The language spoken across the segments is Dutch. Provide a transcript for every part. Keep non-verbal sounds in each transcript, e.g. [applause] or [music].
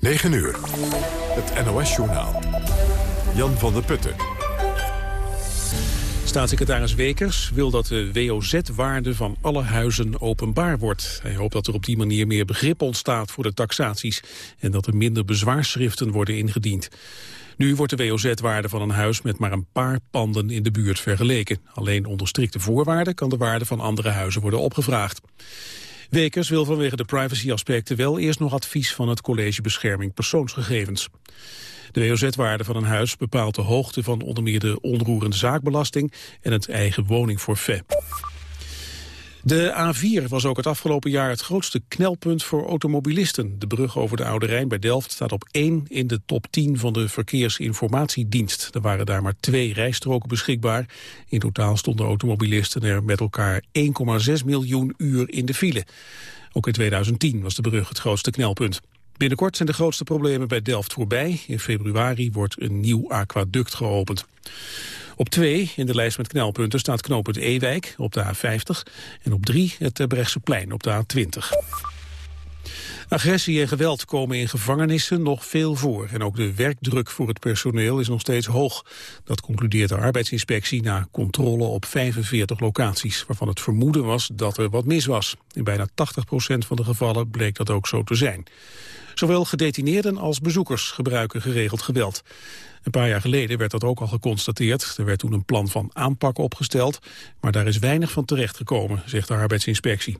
9 uur. Het NOS-journaal. Jan van der Putten. Staatssecretaris Wekers wil dat de WOZ-waarde van alle huizen openbaar wordt. Hij hoopt dat er op die manier meer begrip ontstaat voor de taxaties... en dat er minder bezwaarschriften worden ingediend. Nu wordt de WOZ-waarde van een huis met maar een paar panden in de buurt vergeleken. Alleen onder strikte voorwaarden kan de waarde van andere huizen worden opgevraagd. Wekers wil vanwege de privacyaspecten wel eerst nog advies van het College Bescherming Persoonsgegevens. De WOZ-waarde van een huis bepaalt de hoogte van onder meer de onroerende zaakbelasting en het eigen woningforfait. De A4 was ook het afgelopen jaar het grootste knelpunt voor automobilisten. De brug over de Oude Rijn bij Delft staat op 1 in de top 10 van de Verkeersinformatiedienst. Er waren daar maar twee rijstroken beschikbaar. In totaal stonden automobilisten er met elkaar 1,6 miljoen uur in de file. Ook in 2010 was de brug het grootste knelpunt. Binnenkort zijn de grootste problemen bij Delft voorbij. In februari wordt een nieuw aquaduct geopend. Op 2 in de lijst met knelpunten staat knooppunt Ewijk op de A50... en op 3 het Brechtseplein op de A20. Agressie en geweld komen in gevangenissen nog veel voor. En ook de werkdruk voor het personeel is nog steeds hoog. Dat concludeert de arbeidsinspectie na controle op 45 locaties... waarvan het vermoeden was dat er wat mis was. In bijna 80% van de gevallen bleek dat ook zo te zijn. Zowel gedetineerden als bezoekers gebruiken geregeld geweld. Een paar jaar geleden werd dat ook al geconstateerd. Er werd toen een plan van aanpak opgesteld, maar daar is weinig van terechtgekomen, zegt de arbeidsinspectie.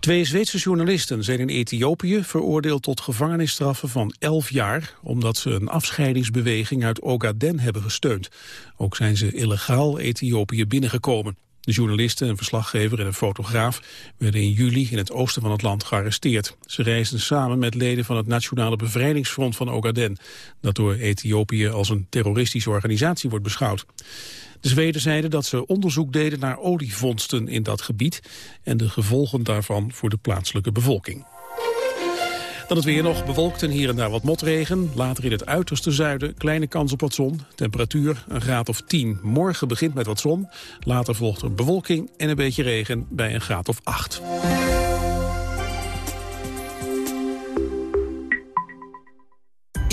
Twee Zweedse journalisten zijn in Ethiopië veroordeeld tot gevangenisstraffen van 11 jaar, omdat ze een afscheidingsbeweging uit Ogaden hebben gesteund. Ook zijn ze illegaal Ethiopië binnengekomen. De journalisten, een verslaggever en een fotograaf werden in juli in het oosten van het land gearresteerd. Ze reisden samen met leden van het Nationale Bevrijdingsfront van Ogaden, dat door Ethiopië als een terroristische organisatie wordt beschouwd. De Zweden zeiden dat ze onderzoek deden naar olievondsten in dat gebied en de gevolgen daarvan voor de plaatselijke bevolking. Dan het weer nog bewolkt en hier en daar wat motregen. Later in het uiterste zuiden kleine kans op wat zon. Temperatuur een graad of 10. Morgen begint met wat zon. Later volgt er bewolking en een beetje regen bij een graad of 8.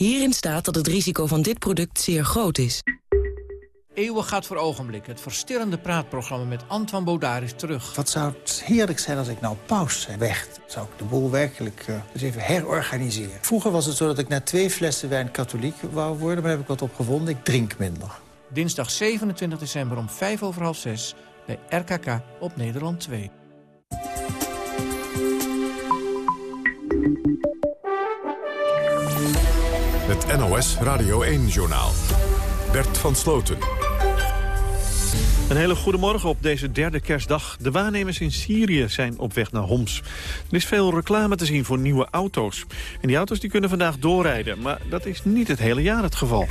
Hierin staat dat het risico van dit product zeer groot is. Eeuwen gaat voor ogenblik. Het verstillende praatprogramma met Antoine Baudard terug. Wat zou het heerlijk zijn als ik nou paus weg. Zou ik de boel werkelijk uh, eens even herorganiseren. Vroeger was het zo dat ik na twee flessen wijn katholiek wou worden... maar daar heb ik wat op gevonden. Ik drink minder. Dinsdag 27 december om 5 over half 6 bij RKK op Nederland 2. Het NOS Radio 1-journaal. Bert van Sloten. Een hele goede morgen op deze derde kerstdag. De waarnemers in Syrië zijn op weg naar Homs. Er is veel reclame te zien voor nieuwe auto's. En die auto's die kunnen vandaag doorrijden. Maar dat is niet het hele jaar het geval.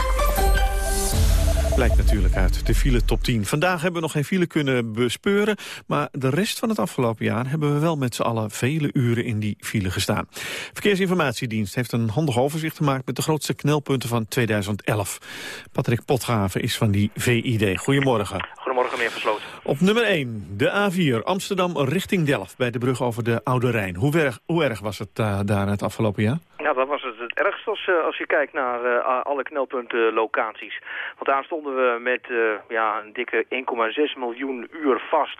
Blijkt natuurlijk uit de file top 10. Vandaag hebben we nog geen file kunnen bespeuren... maar de rest van het afgelopen jaar hebben we wel met z'n allen vele uren in die file gestaan. Verkeersinformatiedienst heeft een handig overzicht gemaakt... met de grootste knelpunten van 2011. Patrick Potgraven is van die VID. Goedemorgen. Goedemorgen, meneer Versloten. Op nummer 1, de A4, Amsterdam richting Delft... bij de brug over de Oude Rijn. Hoe erg, hoe erg was het uh, daar het afgelopen jaar? Ja, dat was het ergst als, uh, als je kijkt naar uh, alle knelpunten locaties. Want daar stonden we met uh, ja, een dikke 1,6 miljoen uur vast.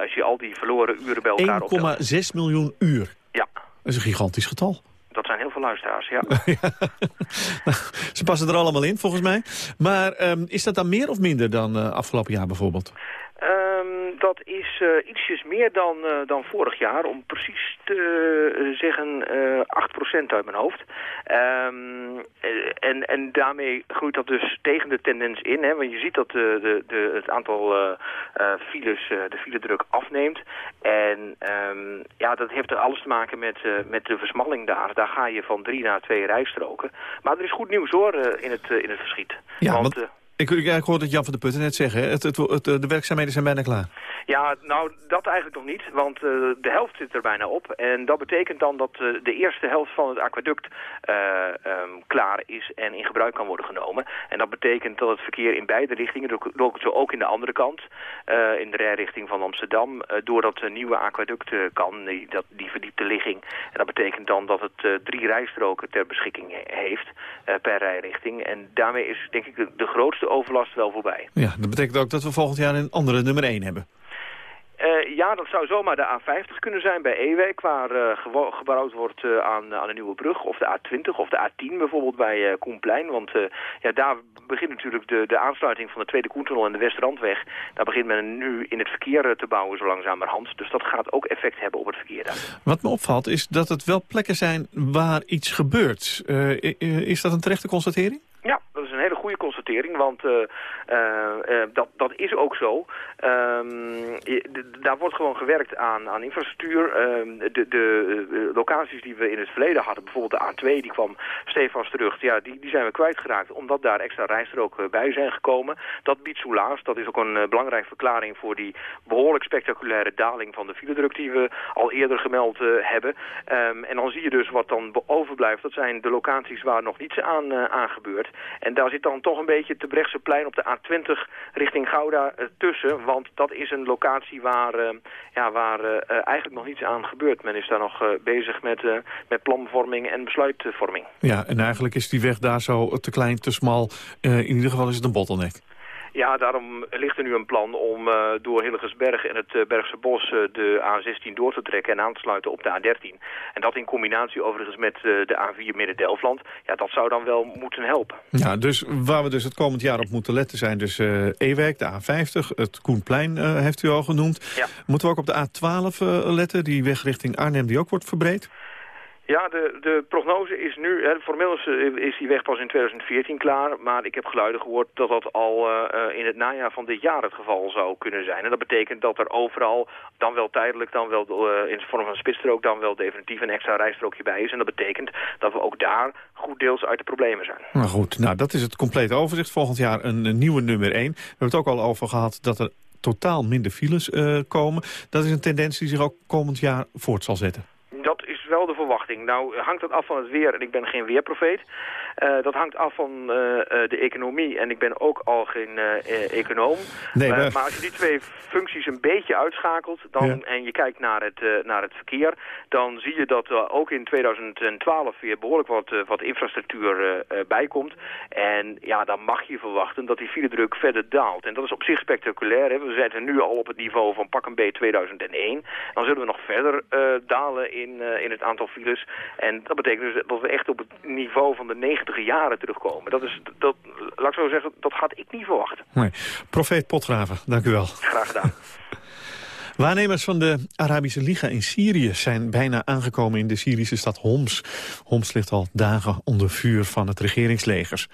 als je al die verloren uren bij elkaar optelt. 1,6 miljoen uur? Ja. Dat is een gigantisch getal. Dat zijn heel veel luisteraars, ja. [laughs] nou, ze passen er allemaal in, volgens mij. Maar um, is dat dan meer of minder dan afgelopen jaar bijvoorbeeld? Um, dat is uh, ietsjes meer dan, uh, dan vorig jaar, om precies te uh, zeggen 8% uit mijn hoofd. Um, en, en daarmee groeit dat dus tegen de tendens in. Hè, want je ziet dat de, de, de, het aantal uh, files, de filedruk afneemt. En um, ja, dat heeft er alles te maken met, met de versmalling daar. Daar ga je van drie naar twee rijstroken. Maar er is goed nieuws hoor in, het, in het verschiet. Ja, want, ik, ik, ik hoorde het Jan van der Putten net zeggen. Het, het, het, de werkzaamheden zijn bijna klaar. Ja, nou, dat eigenlijk nog niet, want uh, de helft zit er bijna op. En dat betekent dan dat uh, de eerste helft van het aquaduct uh, um, klaar is en in gebruik kan worden genomen. En dat betekent dat het verkeer in beide richtingen, zo ook in de andere kant, in de rijrichting van Amsterdam, door dat nieuwe aquaduct kan, die, dat, die verdiepte ligging. En dat betekent dan dat het drie rijstroken ter beschikking heeft per rijrichting. En daarmee is denk ik de, de grootste overlast wel voorbij. Ja, dat betekent ook dat we volgend jaar een andere nummer 1 hebben. Uh, ja, dat zou zomaar de A50 kunnen zijn bij Ewek, waar uh, gebouwd wordt uh, aan, aan een nieuwe brug. Of de A20 of de A10 bijvoorbeeld bij Koenplein. Want ja, daar begint natuurlijk de, de aansluiting van de Tweede Koentunnel en de Westrandweg. Daar begint men nu in het verkeer te bouwen zo langzamerhand. Dus dat gaat ook effect hebben op het verkeer daar. Wat me opvalt is dat het wel plekken zijn waar iets gebeurt. is dat een terechte constatering? Ja, dat is een hele goede constatering, want uh, uh, dat, dat is ook zo. Um, daar wordt gewoon gewerkt aan, aan infrastructuur. Um, de, de locaties die we in het verleden hadden, bijvoorbeeld de A2, die kwam stevast terug. Ja, die, die zijn we kwijtgeraakt, omdat daar extra rijstroken bij zijn gekomen. Dat biedt soelaas. Dat is ook een belangrijke verklaring voor die behoorlijk spectaculaire daling van de filedruk die we al eerder gemeld hebben. Um, en dan zie je dus wat dan overblijft. Dat zijn de locaties waar nog niets aan, aan gebeurt. En daar zit dan toch een beetje te plein op de A20 richting Gouda uh, tussen. Want dat is een locatie waar, uh, ja, waar uh, eigenlijk nog niets aan gebeurt. Men is daar nog bezig met, met planvorming en besluitvorming. Ja, en eigenlijk is die weg daar zo te klein, te smal. in ieder geval is het een bottleneck. Ja, daarom ligt er nu een plan om uh, door Hillegersberg en het uh, Bergse Bos uh, de A16 door te trekken en aan te sluiten op de A13. En dat in combinatie overigens met de A4 Midden-Delfland, ja, dat zou dan wel moeten helpen. Ja, dus waar we dus het komend jaar op moeten letten zijn dus Ewijk, de A50, het Koenplein heeft u al genoemd. Ja. Moeten we ook op de A12 letten, die weg richting Arnhem die ook wordt verbreed? Ja, de, de prognose is nu, hè, formeel is, eh, is die weg pas in 2014 klaar, maar ik heb geluiden gehoord dat dat al uh, in het najaar van dit jaar het geval zou kunnen zijn. En dat betekent dat er overal, dan wel tijdelijk, dan wel in de vorm van een spitsstrook, dan wel definitief een extra rijstrookje bij is. En dat betekent dat we ook daar goed deels uit de problemen zijn. Nou goed, nou dat is het complete overzicht. Volgend jaar een, een nieuwe nummer 1. We hebben het ook al over gehad dat er totaal minder files komen. Dat is een tendens die zich ook komend jaar voort zal zetten de verwachting. Nou hangt dat af van het weer en ik ben geen weerprofeet. Uh, dat hangt af van uh, de economie en ik ben ook al geen econoom. Nee, maar... maar... als je die twee functies een beetje uitschakelt dan, en je kijkt naar het, naar het verkeer... dan zie je dat er ook in 2012 weer behoorlijk wat, wat infrastructuur bijkomt. En ja, dan mag je verwachten dat die filedruk verder daalt. En dat is op zich spectaculair. Hè. We zitten nu al op het niveau van pak een B 2001. Dan zullen we nog verder dalen in, in het aantal files. En dat betekent dus dat we echt op het niveau van de 90 jaren terugkomen. Dat is, dat, laat ik zo zeggen, dat had ik niet verwacht. Nee. Profeet Potgraven, dank u wel. Graag gedaan. [laughs] Waarnemers van de Arabische Liga in Syrië zijn bijna aangekomen in de Syrische stad Homs. Homs ligt al dagen onder vuur van het regeringslegers.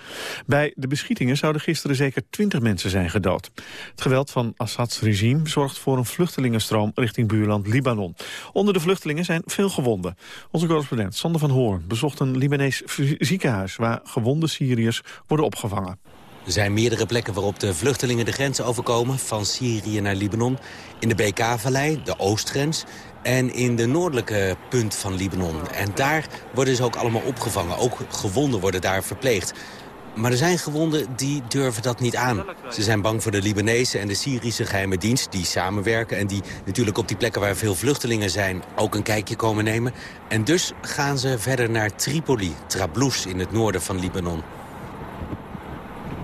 Bij de beschietingen zouden gisteren zeker twintig mensen zijn gedood. Het geweld van Assads regime zorgt voor een vluchtelingenstroom richting buurland Libanon. Onder de vluchtelingen zijn veel gewonden. Onze correspondent Sander van Hoorn bezocht een Libanees ziekenhuis... waar gewonde Syriërs worden opgevangen. Er zijn meerdere plekken waarop de vluchtelingen de grens overkomen... van Syrië naar Libanon. In de BK-vallei, de oostgrens... en in de noordelijke punt van Libanon. En daar worden ze ook allemaal opgevangen. Ook gewonden worden daar verpleegd. Maar er zijn gewonden die durven dat niet aan. Ze zijn bang voor de Libanese en de Syrische geheime dienst... die samenwerken en die natuurlijk op die plekken waar veel vluchtelingen zijn... ook een kijkje komen nemen. En dus gaan ze verder naar Tripoli, Trablus in het noorden van Libanon.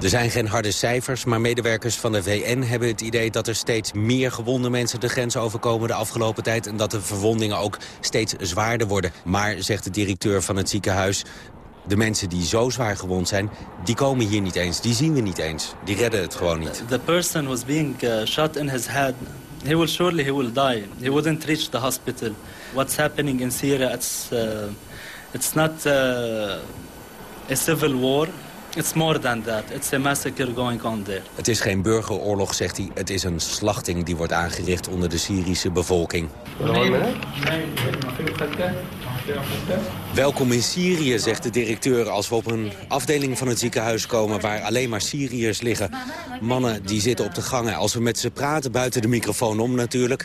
Er zijn geen harde cijfers, maar medewerkers van de VN hebben het idee... dat er steeds meer gewonde mensen de grens overkomen de afgelopen tijd... en dat de verwondingen ook steeds zwaarder worden. Maar, zegt de directeur van het ziekenhuis... de mensen die zo zwaar gewond zijn, die komen hier niet eens. Die zien we niet eens. Die redden het gewoon niet. The person was being uh, shot in his head. He will surely he will die. He wouldn't reach the hospital. What's happening in Syria, it's, uh, it's not... Uh, a civil war. It's more than that. It's a massacre going on there. Het is geen burgeroorlog, zegt hij. Het is een slachting die wordt aangericht onder de Syrische bevolking. Welkom in Syrië, zegt de directeur als we op een afdeling van het ziekenhuis komen... waar alleen maar Syriërs liggen. Mannen die zitten op de gangen. Als we met ze praten, buiten de microfoon om natuurlijk...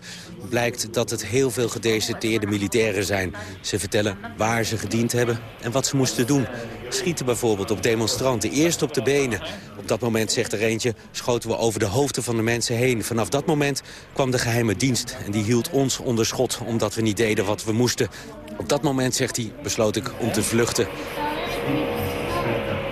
blijkt dat het heel veel gedeserteerde militairen zijn. Ze vertellen waar ze gediend hebben en wat ze moesten doen. Schieten bijvoorbeeld op demonstranten, eerst op de benen. Op dat moment, zegt er eentje, schoten we over de hoofden van de mensen heen. Vanaf dat moment kwam de geheime dienst en die hield ons onder schot... omdat we niet deden wat we moesten. Op dat moment, zegt hij, besloot ik om te vluchten.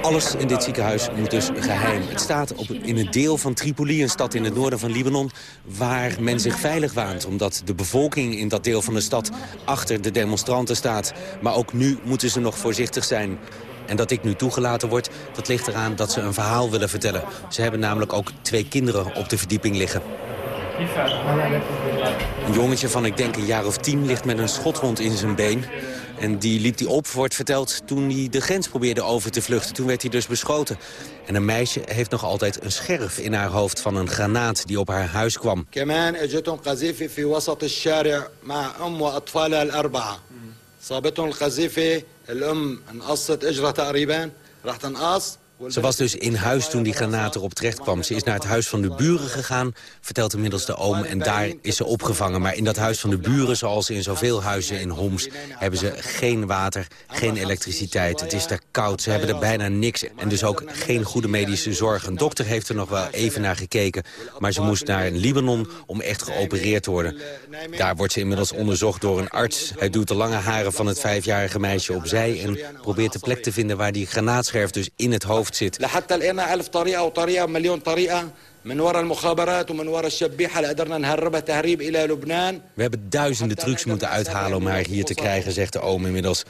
Alles in dit ziekenhuis moet dus geheim. Het staat op, in een deel van Tripoli, een stad in het noorden van Libanon... waar men zich veilig waant, omdat de bevolking in dat deel van de stad... achter de demonstranten staat. Maar ook nu moeten ze nog voorzichtig zijn. En dat ik nu toegelaten word, dat ligt eraan dat ze een verhaal willen vertellen. Ze hebben namelijk ook twee kinderen op de verdieping liggen. Een jongetje van, ik denk, een jaar of tien ligt met een schotwond in zijn been. En die liep hij op, wordt verteld, toen hij de grens probeerde over te vluchten. Toen werd hij dus beschoten. En een meisje heeft nog altijd een scherf in haar hoofd van een granaat die op haar huis kwam. كمان اجتهم قذيفه في وسط الشارع مع ام واطفالها الاربعه صابتهم القذيفه الام انقصت اجرها تقريبا راح تنقص Ze was dus in huis toen die granaat erop terecht kwam. Ze is naar het huis van de buren gegaan, vertelt inmiddels de oom... en daar is ze opgevangen. Maar in dat huis van de buren, zoals in zoveel huizen in Homs... hebben ze geen water, geen elektriciteit. Het is daar koud, ze hebben er bijna niks. En dus ook geen goede medische zorg. Een dokter heeft er nog wel even naar gekeken. Maar ze moest naar Libanon om echt geopereerd te worden. Daar wordt ze inmiddels onderzocht door een arts. Hij doet de lange haren van het vijfjarige meisje opzij... en probeert de plek te vinden waar die granaatscherf dus in het hoofd zit. We hebben duizenden trucs moeten uithalen om haar hier te krijgen, zegt de oom inmiddels.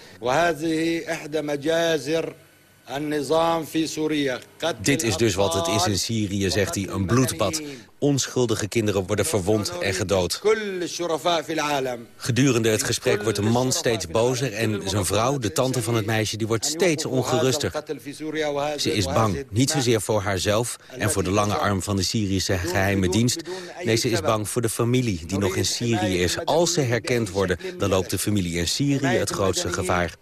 Dit is dus wat het is in Syrië, zegt hij, een bloedbad. Onschuldige kinderen worden verwond en gedood. Gedurende het gesprek wordt de man steeds bozer... en zijn vrouw, de tante van het meisje, die wordt steeds ongeruster. Ze is bang, niet zozeer voor haarzelf... en voor de lange arm van de Syrische geheime dienst. Nee, ze is bang voor de familie die nog in Syrië is. Als ze herkend worden, dan loopt de familie in Syrië het grootste gevaar.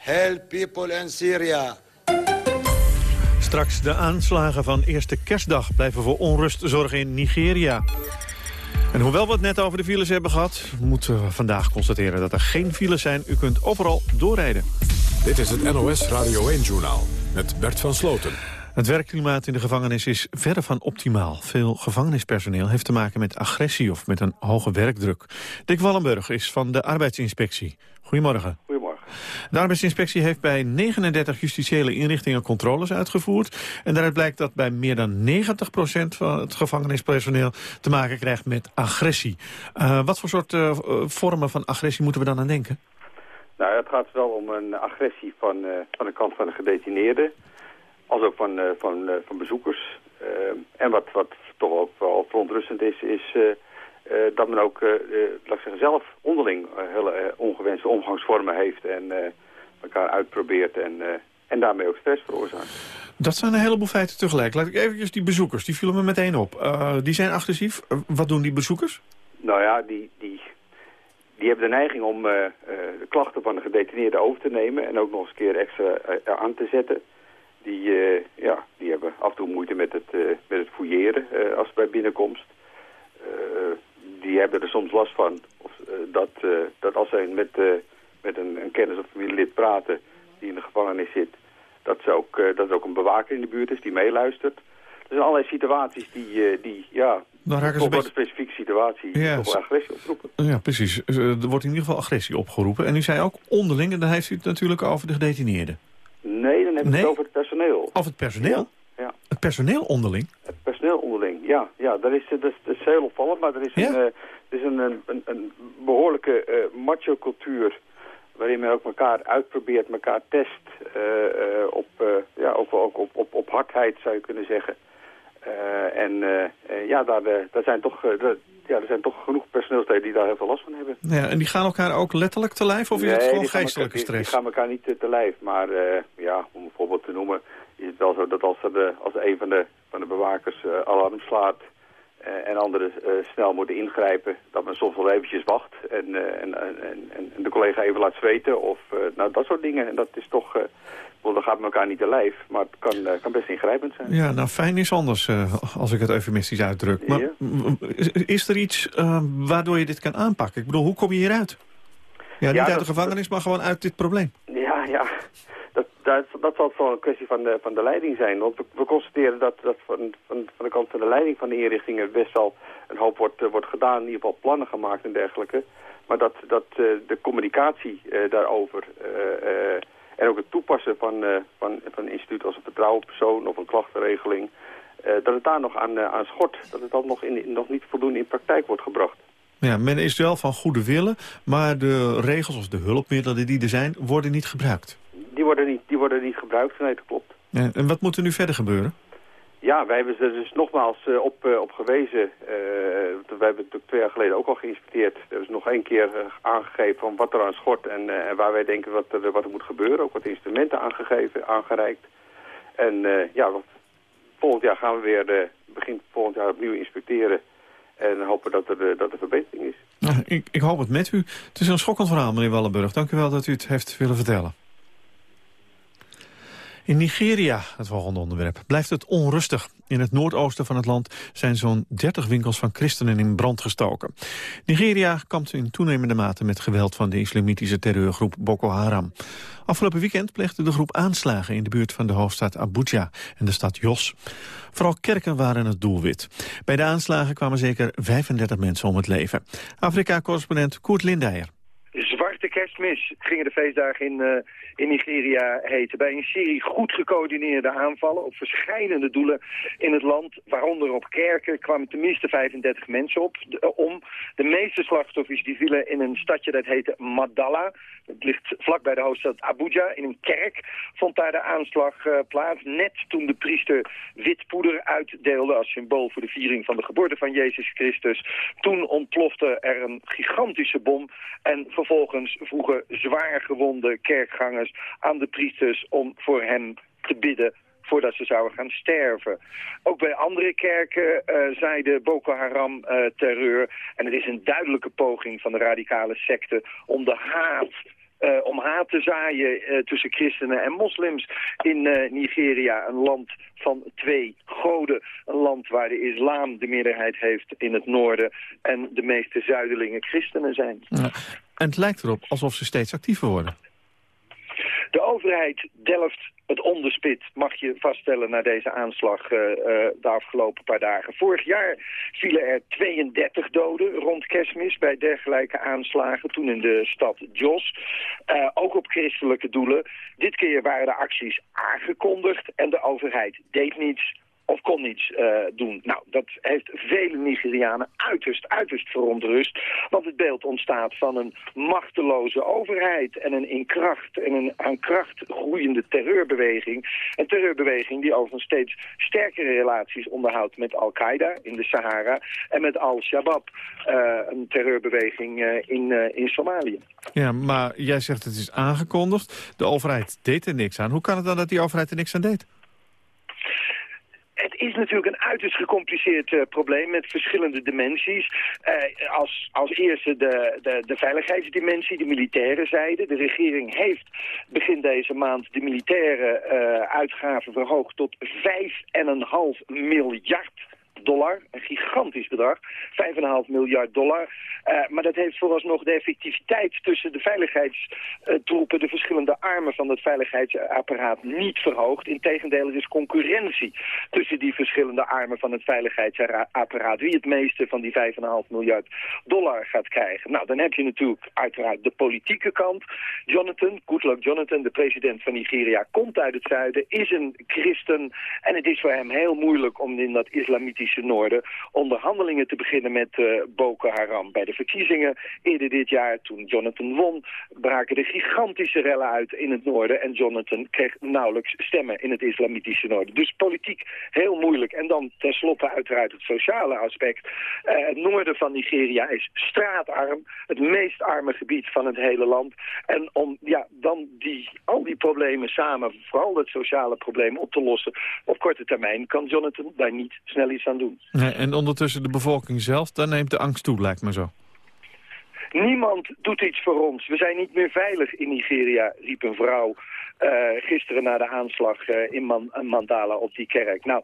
Help people in Syria. Straks de aanslagen van eerste kerstdag blijven voor onrust zorgen in Nigeria. En hoewel we het net over de files hebben gehad... moeten we vandaag constateren dat er geen files zijn. U kunt overal doorrijden. Dit is het NOS Radio 1-journaal met Bert van Sloten. Het werkklimaat in de gevangenis is verre van optimaal. Veel gevangenispersoneel heeft te maken met agressie of met een hoge werkdruk. Dick Wallenburg is van de arbeidsinspectie. Goedemorgen. Goedemorgen. De arbeidsinspectie heeft bij 39 justitiële inrichtingen controles uitgevoerd. En daaruit blijkt dat bij meer dan 90% van het gevangenispersoneel te maken krijgt met agressie. Uh, wat voor soort uh, vormen van agressie moeten we dan aan denken? Nou, het gaat wel om een agressie van, uh, van de kant van de gedetineerden. Als ook van, van, van bezoekers. en wat, wat toch ook wel verontrustend is, is dat men ook, uh, laat ik zeggen, zelf onderling hele ongewenste omgangsvormen heeft en elkaar uitprobeert en, en daarmee ook stress veroorzaakt. Dat zijn een heleboel feiten tegelijk. Laat ik eventjes die bezoekers, die vielen me meteen op. die zijn agressief. wat doen die bezoekers? Nou ja, die, die, die hebben de neiging om de klachten van de gedetineerden over te nemen en ook nog eens een keer extra aan te zetten. Die, ja, die hebben af en toe moeite met het, met het fouilleren als bij binnenkomst die hebben er soms last van. Of, uh, dat, uh, dat als zij met, uh, met een, een kennis of familielid praten die in de gevangenis zit, dat, ze ook, dat er ook een bewaker in de buurt is die meeluistert. Er zijn allerlei situaties die, die ja, raken ze een specifieke situatie ja, toch agressie oproepen. Ja, precies. Er wordt in ieder geval agressie opgeroepen. En u zei ook onderling, en dan heeft u het natuurlijk over de gedetineerden. Nee, dan heb ik nee? het over het personeel. Over het personeel? Ja. ja. Het personeel onderling? Het personeel ja. ja dat, is, dat, is, dat is heel opvallend, maar er is, ja? een, er is een, een, een behoorlijke uh, macho-cultuur... waarin men ook elkaar uitprobeert, elkaar test... Uh, op, ja, ook, ook op, op, op hardheid, zou je kunnen zeggen. en ja, daar, daar zijn toch... ja, er zijn toch genoeg personeelsleden die daar heel veel last van hebben. Ja, en die gaan elkaar ook letterlijk te lijf of is het gewoon geestelijke elkaar, stress? Die, gaan elkaar niet te, te lijf, maar ja, om een voorbeeld te noemen... is het wel zo dat als, er, als een van de, van de bewakers alarm slaat... en anderen snel moeten ingrijpen, dat men soms wel eventjes wacht... en, en, en, en, de collega even laat zweten of nou, dat soort dingen. En dat is toch want dan gaat men elkaar niet te lijf, maar het kan, kan best ingrijpend zijn. Ja, nou fijn is anders, als ik het eufemistisch uitdruk. Maar is er iets uh, waardoor je dit kan aanpakken? Ik bedoel, hoe kom je hieruit? Ja, niet uit de gevangenis, maar gewoon uit dit probleem. Ja, ja. Dat, dat, zal wel een kwestie van de, van de leiding zijn. Want we, constateren dat, dat van, van, de kant van de leiding van de inrichtingen best wel een hoop wordt, wordt gedaan. In ieder geval plannen gemaakt en dergelijke. Maar dat, dat de communicatie daarover en ook het toepassen van, van, van een instituut als een vertrouwenpersoon of een klachtenregeling... Dat het daar nog aan, aan schort. Dat het dan nog, in, nog niet voldoende in praktijk wordt gebracht. Ja, men is wel van goede willen, maar de regels of de hulpmiddelen die er zijn, worden niet gebruikt. Die worden niet, die worden niet gebruikt, nee, dat klopt. En, en wat moet er nu verder gebeuren? Ja, wij hebben er dus nogmaals uh, op, uh, op gewezen. Uh, wij hebben het twee jaar geleden ook al geïnspecteerd. Er is nog één keer aangegeven van wat er aan schort en, en waar wij denken wat er, wat er moet gebeuren. Ook wat instrumenten aangegeven, aangereikt. En ja, volgend jaar gaan we weer, begin volgend jaar opnieuw inspecteren. En hopen dat er, dat er verbetering is. Nou, ik, ik hoop het met u. Het is een schokkend verhaal, meneer Wallenburg. Dank u wel dat u het heeft willen vertellen. In Nigeria, het volgende onderwerp, blijft het onrustig. In het noordoosten van het land zijn zo'n 30 winkels van christenen in brand gestoken. Nigeria kampt in toenemende mate met geweld van de islamitische terreurgroep Boko Haram. Afgelopen weekend pleegde de groep aanslagen in de buurt van de hoofdstad Abuja en de stad Jos. Vooral kerken waren het doelwit. Bij de aanslagen kwamen zeker 35 mensen om het leven. Afrika-correspondent Koert Lindeyer. Zwarte kerstmis gingen de feestdagen in, uh, in Nigeria heten. Bij een serie goed gecoördineerde aanvallen op verschillende doelen in het land, waaronder op kerken, kwamen tenminste 35 mensen op, de, om. De meeste slachtoffers die vielen in een stadje dat heette Madalla. Het ligt vlak bij de hoofdstad Abuja. In een kerk vond daar de aanslag uh, plaats. Net toen de priester wit poeder uitdeelde als symbool voor de viering van de geboorte van Jezus Christus. Toen ontplofte er een gigantische bom en vervolgens vroegen zwaar gewonde kerkgangers aan de priesters om voor hem te bidden voordat ze zouden gaan sterven. Ook bij andere kerken uh, zeide Boko Haram uh, terreur. En het is een duidelijke poging van de radicale secte om de haat uh, om haat te zaaien tussen christenen en moslims in Nigeria. Een land van twee goden. Een land waar de islam de meerderheid heeft in het noorden en de meeste zuidelingen christenen zijn. Ja. En het lijkt erop alsof ze steeds actiever worden. De overheid delft het onderspit, mag je vaststellen, na deze aanslag uh, uh, de afgelopen paar dagen. Vorig jaar vielen er 32 doden rond kerstmis bij dergelijke aanslagen, toen in de stad Jos. Uh, ook op christelijke doelen. Dit keer waren de acties aangekondigd en de overheid deed niets of kon niets uh, doen. Nou, dat heeft vele Nigerianen uiterst, uiterst verontrust. Want het beeld ontstaat van een machteloze overheid en een in kracht en een aan kracht groeiende terreurbeweging. Een terreurbeweging die overigens steeds sterkere relaties onderhoudt met Al-Qaeda in de Sahara en met Al-Shabaab, uh, een terreurbeweging uh, in, in Somalië. Ja, maar jij zegt het is aangekondigd. De overheid deed er niks aan. Hoe kan het dan dat die overheid er niks aan deed? Het is natuurlijk een uiterst gecompliceerd uh, probleem met verschillende dimensies. Uh, als, als eerste de, de, de veiligheidsdimensie, de militaire zijde. De regering heeft begin deze maand de militaire uh, uitgaven verhoogd tot 5,5 miljard dollar, een gigantisch bedrag, 5,5 miljard dollar. Uh, maar dat heeft vooralsnog de effectiviteit tussen de veiligheidstroepen, de verschillende armen van het veiligheidsapparaat niet verhoogd. Integendeel, er is concurrentie tussen die verschillende armen van het veiligheidsapparaat. Wie het meeste van die 5,5 miljard dollar gaat krijgen. Nou, dan heb je natuurlijk uiteraard de politieke kant. Jonathan, Goodluck Jonathan, de president van Nigeria, komt uit het zuiden, is een christen. En het is voor hem heel moeilijk om in dat islamitisch Islamitische Noorden onderhandelingen te beginnen met uh, Boko Haram. Bij de verkiezingen eerder dit jaar, toen Jonathan won, braken er gigantische rellen uit in het noorden. En Jonathan kreeg nauwelijks stemmen in het Islamitische Noorden. Dus politiek heel moeilijk. En dan tenslotte uiteraard het sociale aspect. Uh, het noorden van Nigeria is straatarm. Het meest arme gebied van het hele land. En om ja, dan die, al die problemen samen, vooral het sociale probleem, op te lossen op korte termijn, kan Jonathan daar niet snel iets aan doen. Nee, en ondertussen de bevolking zelf, daar neemt de angst toe, lijkt me zo. Niemand doet iets voor ons. We zijn niet meer veilig in Nigeria, riep een vrouw uh, gisteren na de aanslag uh, in Man Mandala op die kerk. Nou,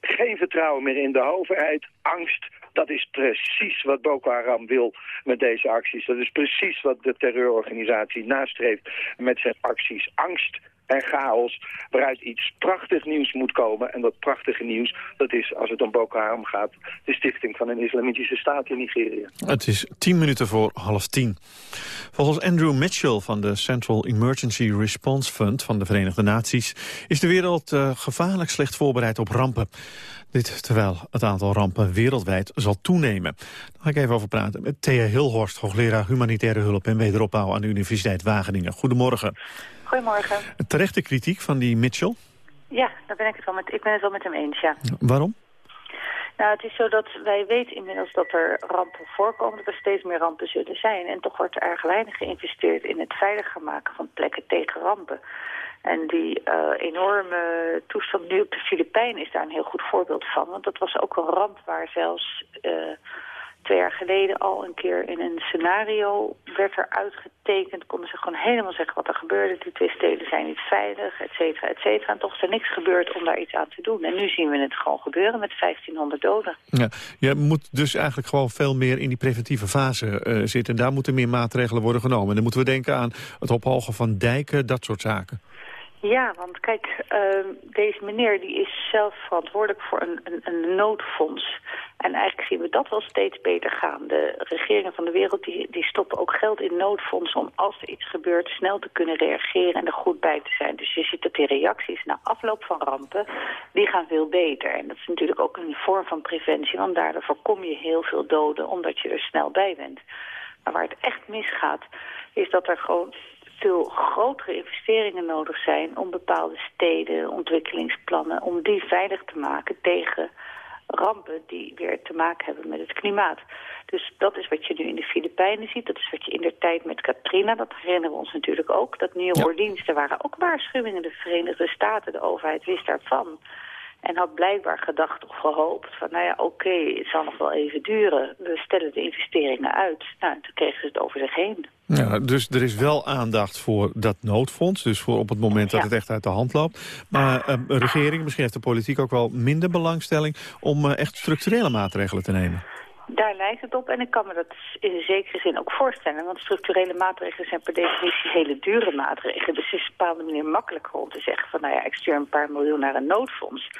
geen vertrouwen meer in de overheid, angst. Dat is precies wat Boko Haram wil met deze acties. Dat is precies wat de terreurorganisatie nastreeft met zijn acties. Angst en chaos waaruit iets prachtig nieuws moet komen. En dat prachtige nieuws, dat is, als het om Boko Haram gaat... de stichting van een islamitische staat in Nigeria. Het is tien minuten voor half tien. Volgens Andrew Mitchell van de Central Emergency Response Fund... van de Verenigde Naties is de wereld uh, gevaarlijk slecht voorbereid op rampen. Dit terwijl het aantal rampen wereldwijd zal toenemen. Daar ga ik even over praten met Thea Hilhorst... hoogleraar humanitaire hulp en wederopbouw aan de Universiteit Wageningen. Goedemorgen. Goedemorgen. Terechte kritiek van die Mitchell? Ja, daar ben ik, het wel met, ik ben het wel met hem eens, ja. Waarom? Nou, het is zo dat wij weten inmiddels dat er rampen voorkomen, dat er steeds meer rampen zullen zijn. En toch wordt er erg weinig geïnvesteerd in het veiliger maken van plekken tegen rampen. En die uh, enorme toestand nu op de Filipijnen is daar een heel goed voorbeeld van. Want dat was ook een ramp waar zelfs... Uh, twee jaar geleden al een keer in een scenario werd er uitgetekend. Konden ze gewoon helemaal zeggen wat er gebeurde. Die twee steden zijn niet veilig, et cetera, et cetera. En toch is er niks gebeurd om daar iets aan te doen. En nu zien we het gewoon gebeuren met 1500 doden. Ja, je moet dus eigenlijk gewoon veel meer in die preventieve fase uh, zitten. En daar moeten meer maatregelen worden genomen. En dan moeten we denken aan het ophogen van dijken, dat soort zaken. Ja, want kijk, uh, deze meneer die is zelf verantwoordelijk voor een, een, een, noodfonds. En eigenlijk zien we dat wel steeds beter gaan. De regeringen van de wereld die, die stoppen ook geld in noodfondsen... om als er iets gebeurt snel te kunnen reageren en er goed bij te zijn. Dus je ziet dat die reacties na afloop van rampen, die gaan veel beter. En dat is natuurlijk ook een vorm van preventie... want daardoor voorkom je heel veel doden omdat je er snel bij bent. Maar waar het echt misgaat, is dat er gewoon veel grotere investeringen nodig zijn om bepaalde steden, ontwikkelingsplannen, om die veilig te maken tegen rampen die weer te maken hebben met het klimaat. Dus dat is wat je nu in de Filipijnen ziet. Dat is wat je in de tijd met Katrina, dat herinneren we ons natuurlijk ook. Dat New Orleans, er waren ook waarschuwingen. De Verenigde Staten, de overheid wist daarvan. En had blijkbaar gedacht of gehoopt van, nou ja, oké, het zal nog wel even duren. We stellen de investeringen uit. Nou, toen kregen ze het over zich heen. Ja, dus er is wel aandacht voor dat noodfonds. Dus voor op het moment dat het echt uit de hand loopt. Maar uh, regering, misschien heeft de politiek ook wel minder belangstelling... om uh, echt structurele maatregelen te nemen. Daar lijkt het op en ik kan me dat in een zekere zin ook voorstellen. Want structurele maatregelen zijn per definitie hele dure maatregelen. Dus het is op een bepaalde manier makkelijker om te zeggen van... nou ja, ik stuur een paar miljoen naar een noodfonds.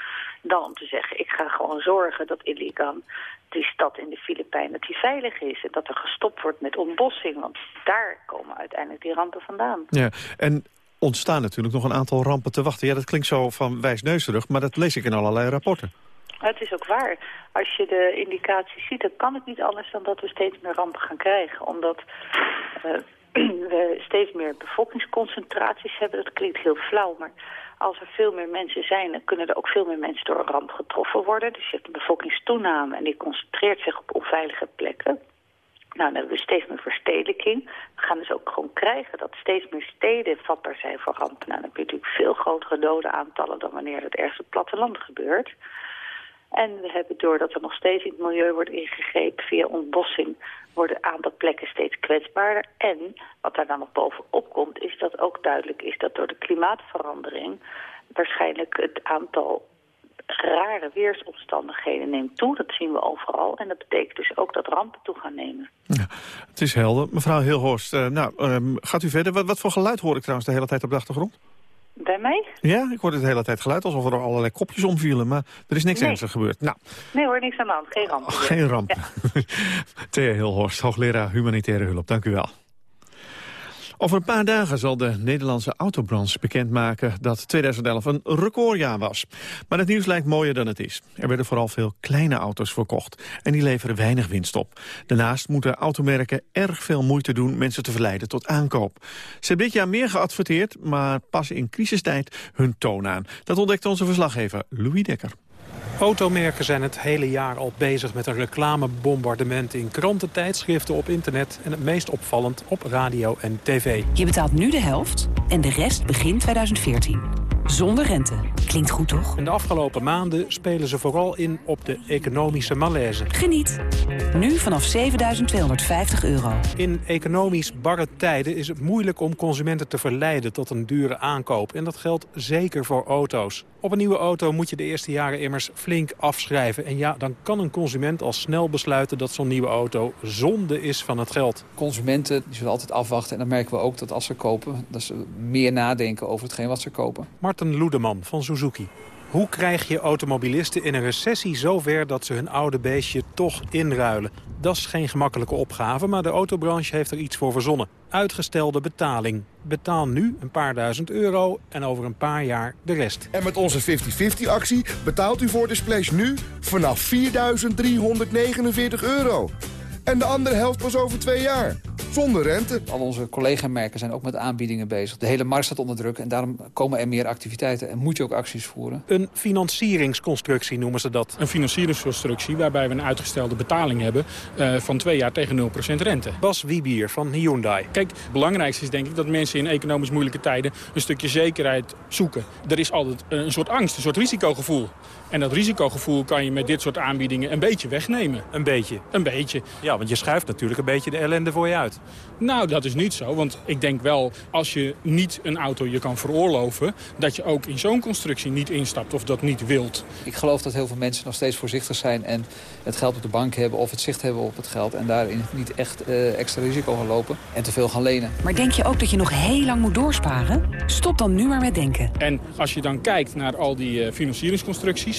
Dan om te zeggen, ik ga gewoon zorgen dat Iligan, die stad in de Filipijnen, dat die veilig is. En dat er gestopt wordt met ontbossing. Want daar komen uiteindelijk die rampen vandaan. Ja, en ontstaan natuurlijk nog een aantal rampen te wachten. Ja, dat klinkt zo van wijsneuzerig, maar dat lees ik in allerlei rapporten. Het is ook waar. Als je de indicaties ziet, dan kan het niet anders dan dat we steeds meer rampen gaan krijgen. Omdat uh, [clears throat] we steeds meer bevolkingsconcentraties hebben. Dat klinkt heel flauw, maar als er veel meer mensen zijn... dan kunnen er ook veel meer mensen door een ramp getroffen worden. Dus je hebt een bevolkingstoename en die concentreert zich op onveilige plekken. Nou, dan hebben we steeds meer verstedelijking. We gaan dus ook gewoon krijgen dat steeds meer steden vatbaar zijn voor rampen. Nou, dan heb je natuurlijk veel grotere dodenaantallen dan wanneer het ergens op het platteland gebeurt. En we hebben doordat er nog steeds in het milieu wordt ingegrepen via ontbossing... worden een aantal plekken steeds kwetsbaarder. En wat daar dan nog bovenop komt is dat ook duidelijk is dat door de klimaatverandering... waarschijnlijk het aantal rare weersomstandigheden neemt toe. Dat zien we overal. En dat betekent dus ook dat rampen toe gaan nemen. Ja, het is helder. Mevrouw Hilhorst, uh, nou, um, gaat u verder. Wat voor geluid hoor ik trouwens de hele tijd op de achtergrond? Bij mij? Ja, ik hoorde de hele tijd geluid alsof er allerlei kopjes omvielen. Maar er is niks nee. ernstigs gebeurd. Nou. Nee hoor, niks aan de hand. Geen ramp. Oh, geen ramp. Ja. [laughs] Thea Hilhorst, hoogleraar humanitaire hulp. Dank u wel. Over een paar dagen zal de Nederlandse autobranche bekendmaken dat 2011 een recordjaar was. Maar het nieuws lijkt mooier dan het is. Er werden vooral veel kleine auto's verkocht en die leveren weinig winst op. Daarnaast moeten automerken erg veel moeite doen mensen te verleiden tot aankoop. Ze hebben dit jaar meer geadverteerd, maar passen in crisistijd hun toon aan. Dat ontdekt onze verslaggever Louis Dekker. Automerken zijn het hele jaar al bezig met een reclamebombardement in kranten, tijdschriften, op internet en het meest opvallend op radio en tv. Je betaalt nu de helft en de rest begin 2014. Zonder rente. Klinkt goed, toch? En de afgelopen maanden spelen ze vooral in op de economische malaise. Geniet. Nu vanaf 7.250 euro. In economisch barre tijden is het moeilijk om consumenten te verleiden tot een dure aankoop. En dat geldt zeker voor auto's. Op een nieuwe auto moet je de eerste jaren immers flink afschrijven. En ja, dan kan een consument al snel besluiten dat zo'n nieuwe auto zonde is van het geld. Consumenten die zullen altijd afwachten. En dan merken we ook dat als ze kopen, dat ze meer nadenken over hetgeen wat ze kopen. Martin Loedeman van Suzuki. Hoe krijg je automobilisten in een recessie zover dat ze hun oude beestje toch inruilen? Dat is geen gemakkelijke opgave, maar de autobranche heeft er iets voor verzonnen. Uitgestelde betaling. Betaal nu een paar duizend euro en over een paar jaar de rest. En met onze 50-50 actie betaalt u voor de Splash nu vanaf 4.349 euro. En de andere helft pas over twee jaar. Zonder rente. Al onze collega-merken zijn ook met aanbiedingen bezig. De hele markt staat onder druk en daarom komen er meer activiteiten. En moet je ook acties voeren. Een financieringsconstructie noemen ze dat. Een financieringsconstructie waarbij we een uitgestelde betaling hebben... Uh, van twee jaar tegen 0% rente. Bas Wiebier van Hyundai. Kijk, het belangrijkste is denk ik dat mensen in economisch moeilijke tijden... een stukje zekerheid zoeken. Er is altijd een soort angst, een soort risicogevoel. En dat risicogevoel kan je met dit soort aanbiedingen een beetje wegnemen. Een beetje? Een beetje. Ja, want je schuift natuurlijk een beetje de ellende voor je uit. Nou, dat is niet zo. Want ik denk wel, als je niet een auto je kan veroorloven... dat je ook in zo'n constructie niet instapt of dat niet wilt. Ik geloof dat heel veel mensen nog steeds voorzichtig zijn... en het geld op de bank hebben of het zicht hebben op het geld... en daarin niet echt uh, extra risico gaan lopen en te veel gaan lenen. Maar denk je ook dat je nog heel lang moet doorsparen? Stop dan nu maar met denken. En als je dan kijkt naar al die uh,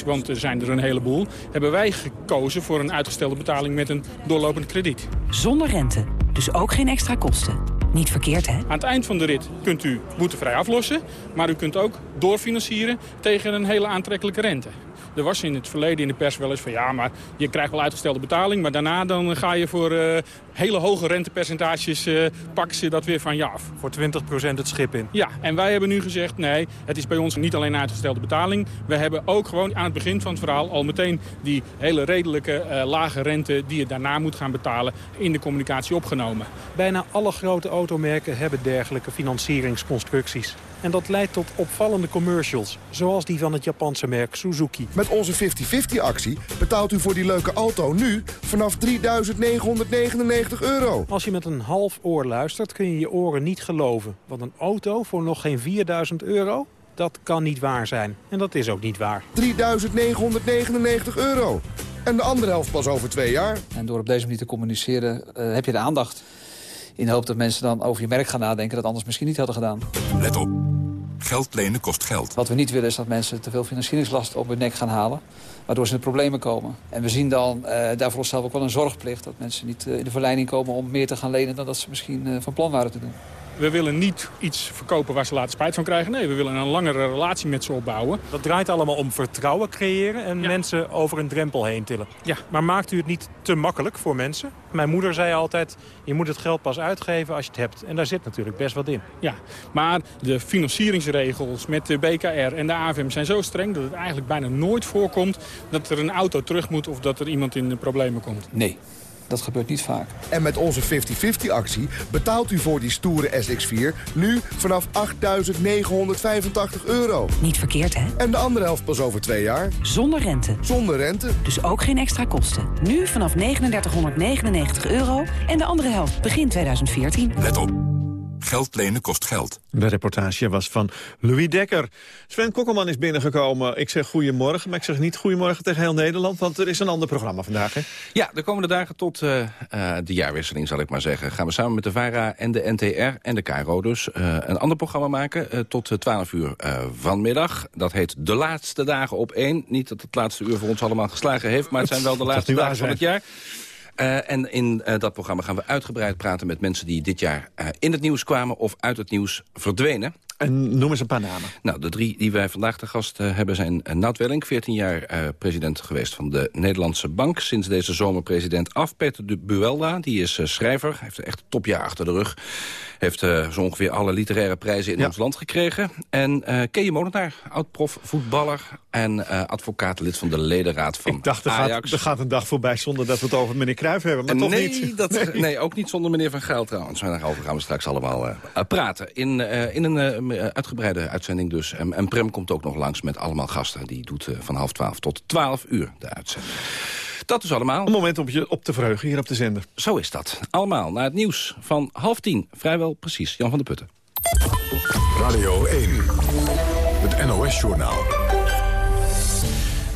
want er zijn er een heleboel... hebben wij gekozen voor een uitgestelde betaling met een doorlopend krediet. Zonder rente. Dus ook geen extra kosten. Niet verkeerd, hè? Aan het eind van de rit kunt u boetevrij aflossen... maar u kunt ook doorfinancieren tegen een hele aantrekkelijke rente. Er was in het verleden in de pers wel eens van... ja, maar je krijgt wel uitgestelde betaling... maar daarna dan ga je voor uh, hele hoge rentepercentages... Uh, pakken ze dat weer van je af. Voor 20% het schip in. Ja, en wij hebben nu gezegd... nee, het is bij ons niet alleen uitgestelde betaling. We hebben ook gewoon aan het begin van het verhaal... al meteen die hele redelijke uh, lage rente... die je daarna moet gaan betalen in de communicatie opgenomen. Bijna alle grote automerken hebben dergelijke financieringsconstructies. En dat leidt tot opvallende commercials, zoals die van het Japanse merk Suzuki. Met onze 50-50 actie betaalt u voor die leuke auto nu vanaf 3.999 euro. Als je met een half oor luistert kun je je oren niet geloven. Want een auto voor nog geen 4.000 euro? Dat kan niet waar zijn. En dat is ook niet waar. 3.999 euro. En de andere helft pas over twee jaar. En door op deze manier te communiceren uh, heb je de aandacht in de hoop dat mensen dan over je merk gaan nadenken... dat anders misschien niet hadden gedaan. Let op. Geld lenen kost geld. Wat we niet willen is dat mensen te veel financieringslast op hun nek gaan halen. Waardoor ze in problemen komen. En we zien dan uh, daarvoor zelf ook wel een zorgplicht. Dat mensen niet uh, in de verleiding komen om meer te gaan lenen... dan dat ze misschien uh, van plan waren te doen. We willen niet iets verkopen waar ze later spijt van krijgen. Nee, we willen een langere relatie met ze opbouwen. Dat draait allemaal om vertrouwen creëren en ja. mensen over een drempel heen tillen. Ja. Maar maakt u het niet te makkelijk voor mensen? Mijn moeder zei altijd, je moet het geld pas uitgeven als je het hebt. En daar zit natuurlijk best wat in. Ja, maar de financieringsregels met de BKR en de AFM zijn zo streng... dat het eigenlijk bijna nooit voorkomt dat er een auto terug moet... of dat er iemand in de problemen komt. Nee. Dat gebeurt niet vaak. En met onze 50-50 actie betaalt u voor die stoere SX4 nu vanaf 8.985 euro. Niet verkeerd, hè? En de andere helft pas over twee jaar. Zonder rente. Zonder rente. Dus ook geen extra kosten. Nu vanaf 3999 euro en de andere helft begin 2014. Let op. Geld lenen kost geld. De reportage was van Louis Dekker. Sven Kokkelman is binnengekomen. Ik zeg goedemorgen, maar ik zeg niet goedemorgen tegen heel Nederland... want er is een ander programma vandaag, hè? Ja, de komende dagen tot uh, uh, de jaarwisseling, zal ik maar zeggen... gaan we samen met de VARA en de NTR en de KRO dus... Uh, een ander programma maken tot 12 uur vanmiddag. Dat heet De Laatste Dagen op één. Niet dat het laatste uur voor ons allemaal geslagen heeft... maar het zijn wel de laatste dagen van het jaar. Uh, en in uh, dat programma gaan we uitgebreid praten met mensen die dit jaar uh, in het nieuws kwamen of uit het nieuws verdwenen. En noem eens een paar namen. Nou, de drie die wij vandaag te gast uh, hebben zijn uh, Nout Welling... 14 jaar uh, president geweest van de Nederlandse Bank. Sinds deze zomer president af. Peter de Buelda, die is schrijver. heeft een echt topjaar achter de rug. Heeft zo ongeveer alle literaire prijzen in ja. ons land gekregen. En uh, Keje Molenaar, oud-prof, voetballer en advocaat, lid van de ledenraad van Ik dacht, er Ajax. Gaat, er gaat een dag voorbij zonder dat we het over meneer Cruijff hebben. Maar toch nee, niet. Dat, [laughs] nee. nee. ook niet zonder meneer Van Gaal trouwens. Daarover gaan we straks allemaal praten. In, in een uitgebreide uitzending dus. En, en Prem komt ook nog langs met allemaal gasten. Die doet uh, van half twaalf tot twaalf uur de uitzending. Dat is allemaal. Een moment om je op te verheugen hier op de zender. Zo is dat. Allemaal naar het nieuws van half tien. Vrijwel precies. Jan van der Putten. Radio 1. Het NOS-journaal.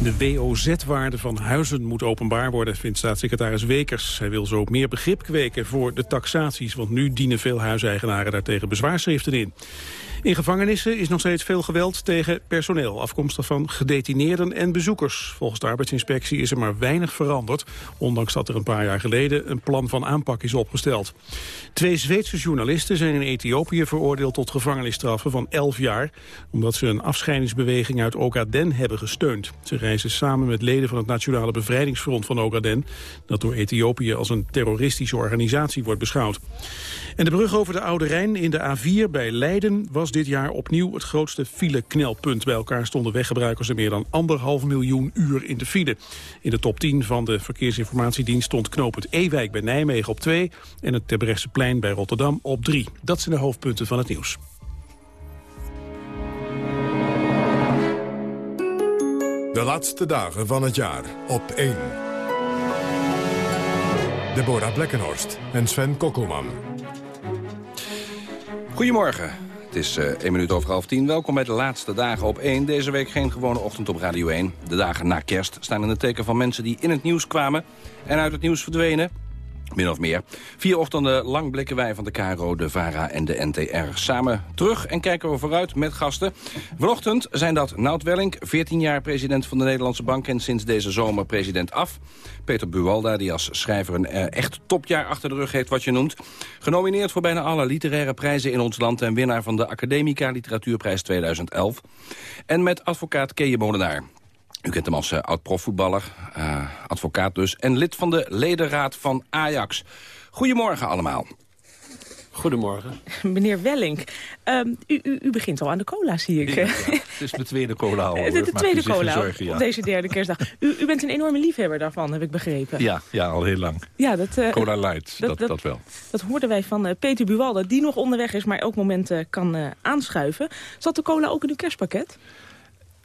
De WOZ-waarde van huizen moet openbaar worden, vindt staatssecretaris Wekers. Hij wil zo meer begrip kweken voor de taxaties, want nu dienen veel huiseigenaren daartegen bezwaarschriften in. In gevangenissen is nog steeds veel geweld tegen personeel, afkomstig van gedetineerden en bezoekers. Volgens de arbeidsinspectie is er maar weinig veranderd, ondanks dat er een paar jaar geleden een plan van aanpak is opgesteld. Twee Zweedse journalisten zijn in Ethiopië veroordeeld tot gevangenisstraffen van 11 jaar, omdat ze een afscheidingsbeweging uit Ogaden hebben gesteund. Ze reizen samen met leden van het Nationale Bevrijdingsfront van Ogaden, dat door Ethiopië als een terroristische organisatie wordt beschouwd. En de brug over de Oude Rijn in de A4 bij Leiden was dit jaar opnieuw het grootste fileknelpunt. Bij elkaar stonden weggebruikers er meer dan anderhalf miljoen uur in de file. In de top 10 van de Verkeersinformatiedienst stond knooppunt Ewijk bij Nijmegen op 2... en het Terbrechtseplein bij Rotterdam op 3. Dat zijn de hoofdpunten van het nieuws. De laatste dagen van het jaar op 1. Deborah Blekkenhorst en Sven Kokkelman. Goedemorgen. Het is uh, 1 minuut over half tien. Welkom bij de laatste dagen op 1. Deze week geen gewone ochtend op Radio 1. De dagen na kerst staan in het teken van mensen die in het nieuws kwamen... en uit het nieuws verdwenen. Min of meer. Vier ochtenden lang blikken wij van de KRO, de VARA en de NTR samen terug en kijken we vooruit met gasten. Vanochtend zijn dat Nout Welling, 14 jaar president van de Nederlandse Bank en sinds deze zomer president af. Peter Buwalda, die als schrijver een uh, echt topjaar achter de rug heeft, wat je noemt. Genomineerd voor bijna alle literaire prijzen in ons land en winnaar van de Academica Literatuurprijs 2011. En met advocaat Keje Molenaar. U kent hem als uh, oud-profvoetballer, uh, advocaat dus... en lid van de ledenraad van Ajax. Goedemorgen allemaal. Goedemorgen. [laughs] Meneer Welling, um, u, u, u, begint al aan de cola, zie ik. Ja, [laughs] het is mijn tweede cola al. De, de tweede cola zorgen, ja. op deze derde kerstdag. U, u, bent een enorme liefhebber daarvan, heb ik begrepen. Ja, ja al heel lang. Ja, dat, uh, cola light, dat, dat, dat, wel. Dat hoorden wij van uh, Peter Buwalda, die nog onderweg is... maar elk moment uh, kan uh, aanschuiven. Zat de cola ook in uw kerstpakket?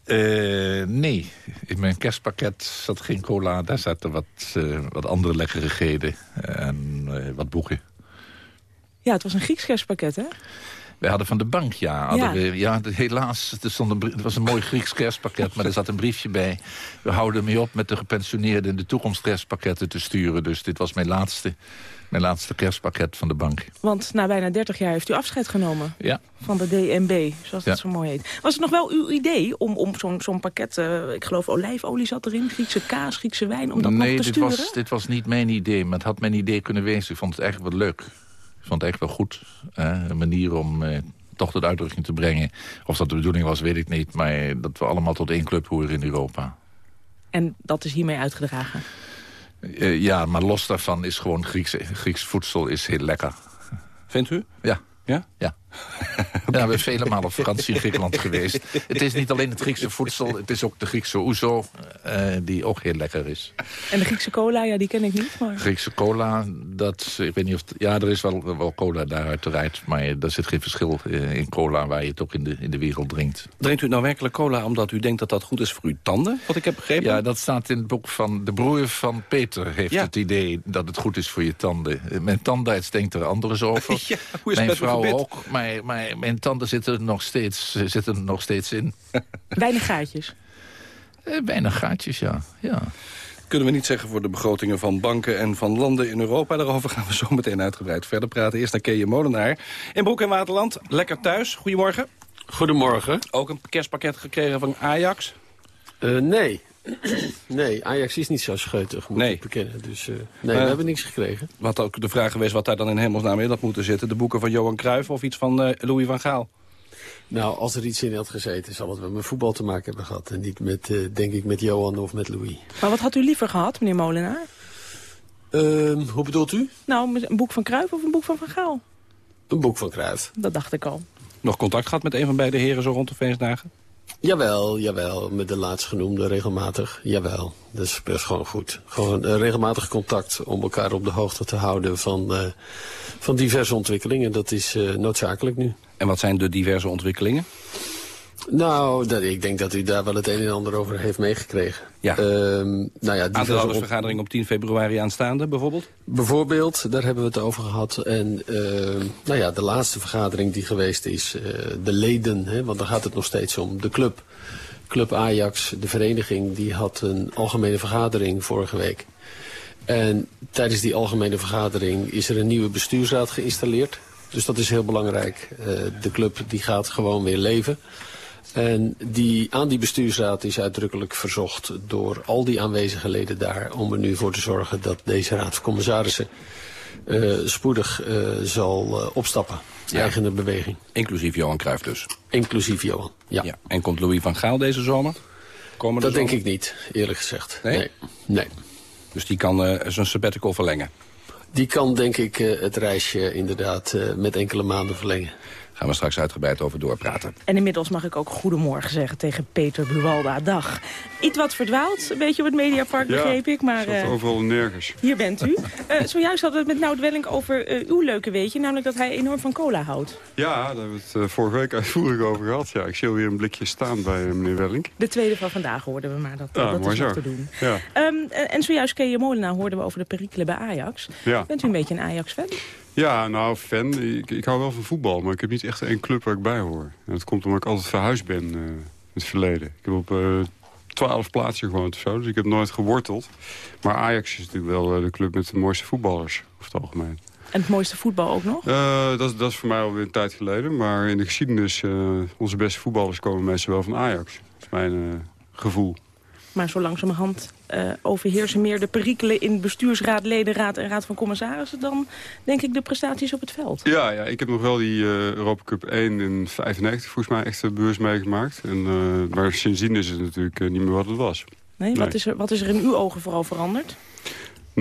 Uh, nee, in mijn kerstpakket zat geen cola. Daar zaten wat, uh, wat andere lekkerigheden en uh, wat boeken. Ja, het was een Grieks kerstpakket, hè? Wij hadden van de bank, ja. Ja. We, ja helaas, het, stond een, het was een mooi Grieks kerstpakket... maar er zat een briefje bij. We houden mee op met de gepensioneerden... in de toekomst kerstpakketten te sturen. Dus dit was mijn laatste, mijn laatste kerstpakket van de bank. Want na bijna 30 jaar heeft u afscheid genomen ja. van de DNB, zoals Ja. dat zo mooi heet. Was het nog wel uw idee om, om zo'n zo'n pakket... eh, ik geloof olijfolie zat erin, Griekse kaas, Griekse wijn... om dat nee, nog te dit sturen? was, dit was niet mijn idee, maar het had mijn idee kunnen wezen. Ik vond het eigenlijk wel leuk. Ik vond het echt wel goed. hè, een manier om eh, toch tot uitdrukking te brengen. Of dat de bedoeling was, weet ik niet. Maar dat we allemaal tot één club horen in Europa. En dat is hiermee uitgedragen. Eh, ja, maar los daarvan is gewoon Grieks, Grieks voedsel is heel lekker. Vindt u? Ja. Ja? Ja. [laughs] ja, we zijn vele malen op vakantie in Griekenland [laughs] geweest. Het is niet alleen het Griekse voedsel, het is ook de Griekse ouzo, eh, die ook heel lekker is. En de Griekse cola, ja, die ken ik niet. Maar... Griekse cola, dat, ik weet niet of... ja, er is wel, wel cola daar uiteraard, maar er zit geen verschil eh, in cola waar je het ook in de, in de wereld drinkt. Drinkt u nou werkelijk cola omdat u denkt dat dat goed is voor uw tanden? Wat ik heb begrepen? Ja, dat staat in het boek van de broer van Peter. Heeft Ja. het idee dat het goed is voor je tanden. Mijn tandarts denkt er anders [laughs] over. Ja, hoe is het mijn vrouw ook. Maar, maar mijn tanden zitten er nog steeds, zitten er nog steeds in. [laughs] Weinig gaatjes. Eh, Weinig gaatjes, ja. ja. Kunnen we niet zeggen voor de begrotingen van banken en van landen in Europa. Daarover gaan we zo meteen uitgebreid verder praten. Eerst naar Keje Molenaar. In Broek en Waterland, lekker thuis. Goedemorgen. Goedemorgen. Ook een kerstpakket gekregen van Ajax? Eh, nee, Nee, Ajax is niet zo scheutig, moet Nee. ik bekennen. Dus eh, nee, Eh, we hebben niks gekregen. Wat ook de vraag geweest wat daar dan in hemelsnaam in had moeten zitten. De boeken van Johan Cruijff of iets van eh, Louis van Gaal. Nou, als er iets in had gezeten, zal het wel met voetbal te maken hebben gehad. En niet met, eh, denk ik, met Johan of met Louis. Maar wat had u liever gehad, meneer Molenaar? Ehm, hoe bedoelt u? Nou, met een boek van Cruijff of een boek van Van Gaal? Een boek van Cruijff. Dat dacht ik al. Nog contact gehad met een van beide heren zo rond de feestdagen? Jawel, jawel. Met de laatstgenoemde regelmatig. Jawel. Dat is best gewoon goed. Gewoon eh, regelmatig contact om elkaar op de hoogte te houden van, eh, van diverse ontwikkelingen. Dat is eh, noodzakelijk nu. En wat zijn de diverse ontwikkelingen? Nou, dat, ik denk dat u daar wel het een en ander over heeft meegekregen. Ja. Ehm, nou ja, Aandeelhoudersvergadering op 10 februari aanstaande bijvoorbeeld? Bijvoorbeeld, daar hebben we het over gehad. En ehm, nou ja, de laatste vergadering die geweest is, eh, de leden, hè, want daar gaat het nog steeds om, de club. Club Ajax, de vereniging, die had een algemene vergadering vorige week. En tijdens die algemene vergadering is er een nieuwe bestuursraad geïnstalleerd. Dus dat is heel belangrijk. Eh, de club die gaat gewoon weer leven. En die, aan die bestuursraad is uitdrukkelijk verzocht door al die aanwezige leden daar... om er nu voor te zorgen dat deze raad van commissarissen eh, spoedig eh, zal eh, opstappen. Ja. Eigene beweging. Inclusief Johan Cruijff dus? Inclusief Johan, ja. En komt Louis van Gaal deze zomer? Komende Dat denk ik niet, eerlijk gezegd. Nee? Nee. nee. Dus die kan zijn sabbatical verlengen? Die kan denk ik het reisje inderdaad met enkele maanden verlengen. Gaan we straks uitgebreid over doorpraten. En inmiddels mag ik ook goedemorgen zeggen tegen Peter Buwalda. Dag. Iets wat verdwaald, een beetje op het Mediapark, begreep ik. Maar eh, overal nergens. hier bent u. [laughs] Eh, zojuist hadden we het met Nout Welling over eh, uw leuke weetje. Namelijk dat hij enorm van cola houdt. Ja, daar hebben we het vorige week uitvoerig over gehad. Ja, ik zie weer een blikje staan bij meneer Welling. De tweede van vandaag hoorden we maar dat, Ja, dat is nog zo. te doen. Ja. Ehm, en, en zojuist Kees Molenaar hoorden we over de perikelen bij Ajax. Ja. Bent u een beetje een Ajax-fan? Ja, nou, fan. Ik, ik hou wel van voetbal, maar ik heb niet echt één club waar ik bij hoor. En dat komt omdat ik altijd verhuisd ben eh, in het verleden. Ik heb op eh, twaalf plaatsen gewoond of zo, dus ik heb nooit geworteld. Maar Ajax is natuurlijk wel eh, de club met de mooiste voetballers, over het algemeen. En het mooiste voetbal ook nog? Dat, is- dat is voor mij alweer een tijd geleden. Maar in de geschiedenis, onze beste voetballers komen meestal wel van Ajax. Dat is mijn gevoel. Maar zo langzamerhand eh, overheersen meer de perikelen in bestuursraad, ledenraad en raad van commissarissen... dan denk ik de prestaties op het veld. Ja, ja, ik heb nog wel die eh Europa Cup 1 in 95 volgens mij echt de beurs meegemaakt. En, eh, maar sindsdien is het natuurlijk eh, niet meer wat het was. Nee, Wat, is er, wat is er in uw ogen vooral veranderd?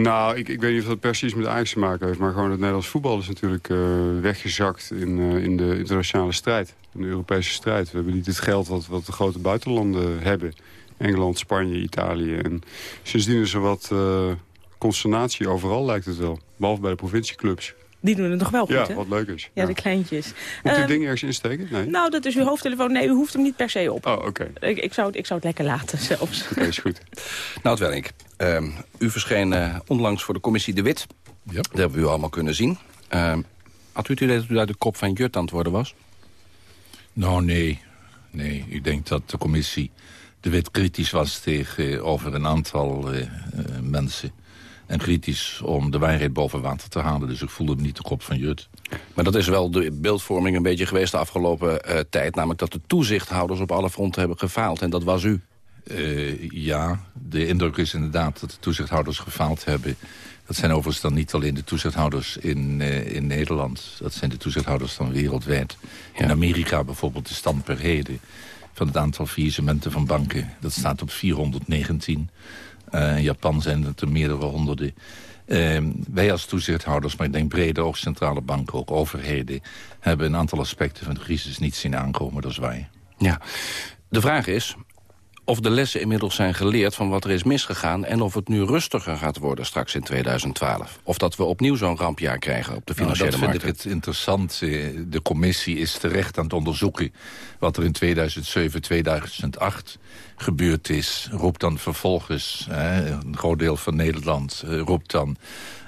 Nou, ik, ik weet niet of dat precies met Ajax te maken heeft. Maar gewoon het Nederlands voetbal is natuurlijk eh, weggezakt in, eh, in de internationale strijd. In de Europese strijd. We hebben niet het geld wat, wat de grote buitenlanden hebben. Engeland, Spanje, Italië. En sindsdien is er wat eh, consternatie overal lijkt het wel. Behalve bij de provincieclubs. Die doen het nog wel goed, ja, hè? wat leuk is. Ja, de kleintjes. Moet u Ehm, ding ergens insteken? Nee? Nou, dat is uw hoofdtelefoon. Nee, u hoeft hem niet per se op. Oh, oké. Ik, ik, zou het, ik zou het lekker laten [laughs] zelfs. Oké, is goed. Nou, Wellink, ehm, u verscheen eh, onlangs voor de commissie De Wit. Ja. Dat hebben we u allemaal kunnen zien. Ehm, had u het idee dat u uit de kop van Jut aan het worden was? Nou, nee. Nee, ik denk dat de commissie de wet kritisch was tegenover een aantal eh, eh, mensen. En kritisch om de waarheid boven water te halen. Dus ik voelde me niet de kop van Jut. Maar dat is wel de beeldvorming een beetje geweest de afgelopen eh, tijd. Namelijk dat de toezichthouders op alle fronten hebben gefaald. En dat was u. Eh, ja, de indruk is inderdaad dat de toezichthouders gefaald hebben. Dat zijn overigens dan niet alleen de toezichthouders in, eh, in Nederland. Dat zijn de toezichthouders dan wereldwijd. In Amerika bijvoorbeeld de stand per heden van het aantal faillissementen van banken. Dat staat op 419. Eh, in Japan zijn het er meerdere honderden. Eh, wij als toezichthouders, maar ik denk breder ook centrale banken, ook overheden... hebben een aantal aspecten van de crisis niet zien aankomen, dat is waar. Ja. De vraag is of de lessen inmiddels zijn geleerd van wat er is misgegaan... en of het nu rustiger gaat worden straks in 2012. Of dat we opnieuw zo'n rampjaar krijgen op de Nou, financiële dat vind markten. ik het interessant. Eh, De commissie is terecht aan het onderzoeken... wat er in 2007, 2008 gebeurd is. Roept dan vervolgens, hè, een groot deel van Nederland... eh, roept dan,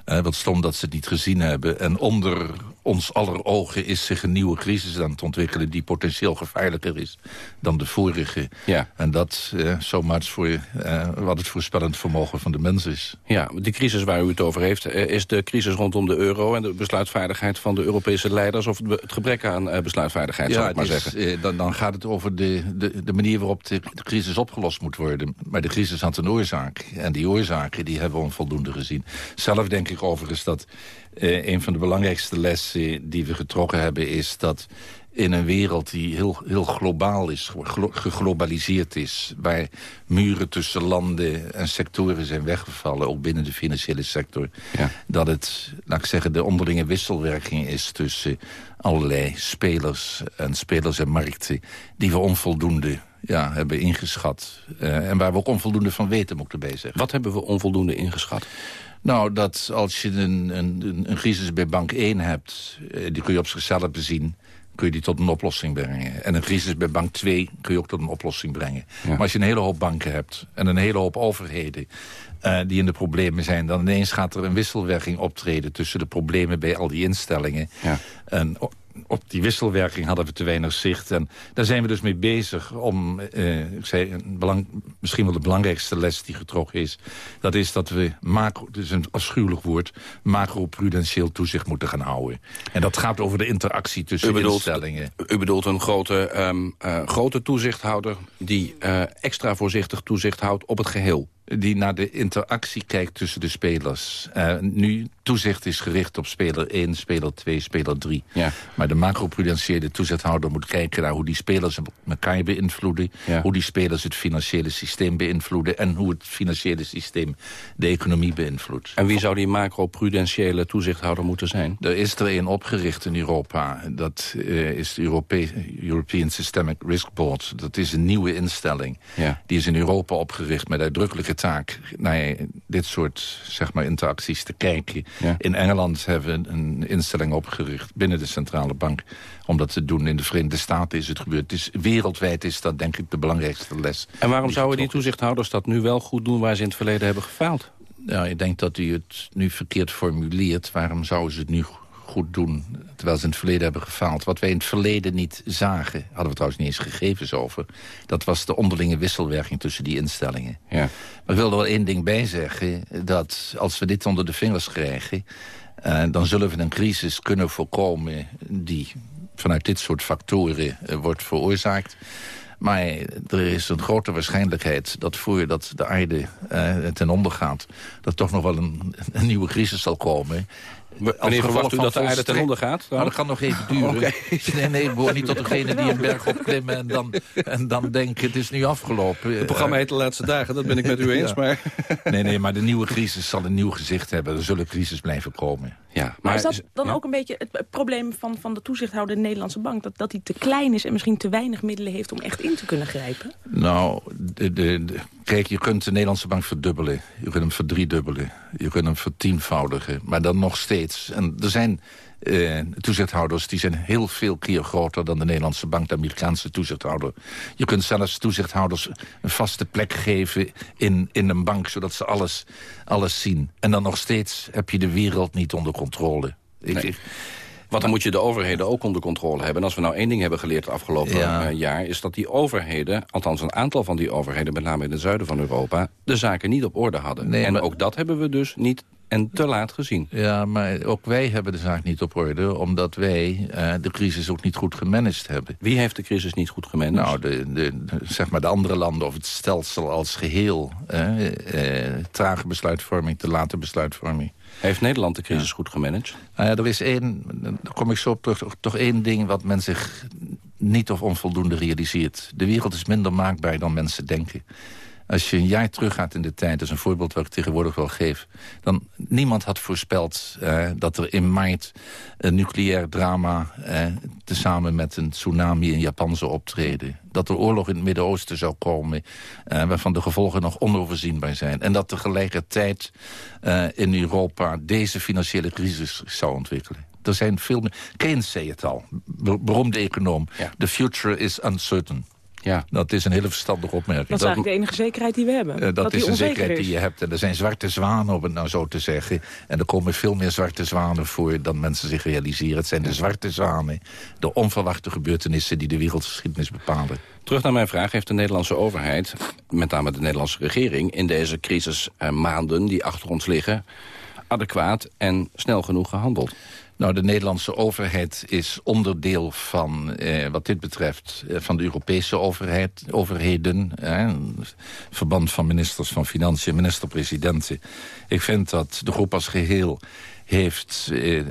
eh, wat stom dat ze het niet gezien hebben. En onder, ons aller ogen is zich een nieuwe crisis aan het ontwikkelen... die potentieel gevaarlijker is dan de vorige. Ja. En dat uh, zomaar voor uh, wat het voorspellend vermogen van de mens is. Ja, die crisis waar u het over heeft... is de crisis rondom de euro en de besluitvaardigheid van de Europese leiders... of het gebrek aan besluitvaardigheid, ja, zou ik maar is, zeggen. Dan, dan, gaat het over de, de, de manier waarop de, de, crisis opgelost moet worden. Maar de crisis had een oorzaak. En die oorzaken die hebben we onvoldoende gezien. Zelf denk ik overigens dat uh, een van de belangrijkste lessen die we getrokken hebben... is dat in een wereld die heel, heel globaal is, geglobaliseerd is... waar muren tussen landen en sectoren zijn weggevallen... ook binnen de financiële sector... Ja. dat het, laat ik zeggen, de onderlinge wisselwerking is... tussen allerlei spelers en spelers en markten... die we onvoldoende ja, hebben ingeschat. Uh, en waar we ook onvoldoende van weten, moet ik erbij zeggen. Wat hebben we onvoldoende ingeschat? Nou, dat als je een, een, een crisis bij bank 1 hebt... die kun je op zichzelf bezien kun je die tot een oplossing brengen. En een crisis bij bank 2 kun je ook tot een oplossing brengen. Ja. Maar als je een hele hoop banken hebt en een hele hoop overheden... Uh, die in de problemen zijn, dan ineens gaat er een wisselwerking optreden... tussen de problemen bij al die instellingen. Ja. En op die wisselwerking hadden we te weinig zicht. En daar zijn we dus mee bezig om, uh, ik zei, een belang, misschien wel de belangrijkste les die getrokken is. Dat is dat we, macro, dus een afschuwelijk woord, macroprudentieel toezicht moeten gaan houden. En dat gaat over de interactie tussen u bedoelt, instellingen. U bedoelt een grote, um, uh, grote toezichthouder die uh, extra voorzichtig toezicht houdt op het geheel die naar de interactie kijkt tussen de spelers. Uh, nu, toezicht is gericht op speler 1, speler 2, speler 3. Ja. Maar de macroprudentiële toezichthouder moet kijken naar hoe die spelers elkaar beïnvloeden. Ja. Hoe die spelers het financiële systeem beïnvloeden. En hoe het financiële systeem de economie beïnvloedt. En wie zou die macroprudentiële toezichthouder moeten zijn? Er is er een opgericht in Europa. Dat uh, is de Europe European Systemic Risk Board. Dat is een nieuwe instelling. Ja. Die is in Europa opgericht met uitdrukkelijke taak naar dit soort zeg maar, interacties te kijken. Ja. In Engeland hebben we een instelling opgericht binnen de centrale bank om dat te doen. In de Verenigde Staten is het gebeurd. Het is, wereldwijd is dat denk ik de belangrijkste les. En waarom zouden die toezichthouders dat nu wel goed doen waar ze in het verleden hebben gefaald? Nou, ik denk dat u het nu verkeerd formuleert. Waarom zouden ze het nu goed doen, terwijl ze in het verleden hebben gefaald. Wat wij in het verleden niet zagen, hadden we trouwens niet eens gegevens over... dat was de onderlinge wisselwerking tussen die instellingen. Ja. Maar ik wil er wel één ding bij zeggen... dat als we dit onder de vingers krijgen... Uh, dan zullen we een crisis kunnen voorkomen... die vanuit dit soort factoren uh, wordt veroorzaakt... Maar er is een grote waarschijnlijkheid dat voordat de aarde uh, ten onder gaat... dat toch nog wel een, een nieuwe crisis zal komen. Wanneer verwacht u dat de aarde ten onder gaat? Nou, dat kan nog even duren. Okay. [laughs] Nee, nee, behoor niet tot degene die een berg opklimmen... en dan, en dan denken het is nu afgelopen. Het programma heet De Laatste Dagen, dat ben ik met u [laughs] eens. Ja. Maar... Nee, nee, maar de nieuwe crisis zal een nieuw gezicht hebben. Er zullen crisis blijven komen. Ja, Maar, maar is dat dan ja. ook een beetje het, probleem van, van de toezichthouder de Nederlandse bank? Dat, dat hij te klein is en misschien te weinig middelen heeft om echt in te kunnen grijpen? Nou, de, de, de- kijk, je kunt de Nederlandse bank verdubbelen. Je kunt hem verdriedubbelen. Je kunt hem vertienvoudigen. Maar dan nog steeds. En er zijn eh, toezichthouders die zijn heel veel keer groter dan de Nederlandse bank, de Amerikaanse toezichthouder. Je kunt zelfs toezichthouders een vaste plek geven in, in een bank, zodat ze alles, alles zien. En dan nog steeds heb je de wereld niet onder controle. Ik, Nee. ik- Want dan moet je de overheden ook onder controle hebben. En als we nou één ding hebben geleerd het afgelopen Ja. eh, jaar... is dat die overheden, althans een aantal van die overheden... met name in het zuiden van Europa, de zaken niet op orde hadden. Nee, en maar- ook dat hebben we dus niet en te laat gezien. Ja, maar ook wij hebben de zaak niet op orde... omdat wij eh, de crisis ook niet goed gemanaged hebben. Wie heeft de crisis niet goed gemanaged? Nou, de, de, de- zeg maar de andere landen of het stelsel als geheel. eh, trage besluitvorming, te late besluitvorming. Heeft Nederland de crisis goed gemanaged? Nou ja, er is één, daar kom ik zo op terug, toch, toch één ding wat men zich niet of onvoldoende realiseert. De wereld is minder maakbaar dan mensen denken. Als je een jaar teruggaat in de tijd, dat is een voorbeeld wat ik tegenwoordig wel geef... dan niemand had voorspeld eh, dat er in maart een nucleair drama... Eh, tezamen met een tsunami in Japan zou optreden. Dat er oorlog in het Midden-Oosten zou komen... eh, waarvan de gevolgen nog onoverzienbaar zijn. En dat tegelijkertijd eh, in Europa deze financiële crisis zou ontwikkelen. Er zijn veel meer... Keynes zei het al, be- beroemde econoom. Ja. The future is uncertain. Ja. Dat is een hele verstandige opmerking. Dat is eigenlijk de enige zekerheid die we hebben. Uh, dat, dat, is een zekerheid die je hebt. En er zijn zwarte zwanen, om het nou zo te zeggen. En er komen veel meer zwarte zwanen voor dan mensen zich realiseren. Het zijn de zwarte zwanen, de onverwachte gebeurtenissen... die de wereldgeschiedenis bepalen. Terug naar mijn vraag. Heeft de Nederlandse overheid, met name de Nederlandse regering... in deze crisismaanden die achter ons liggen... adequaat en snel genoeg gehandeld? Nou, de Nederlandse overheid is onderdeel van, eh, wat dit betreft, eh, van de Europese overheid, overheden. Eh, verband van ministers van Financiën, minister-presidenten. Ik vind dat de groep als geheel heeft eh,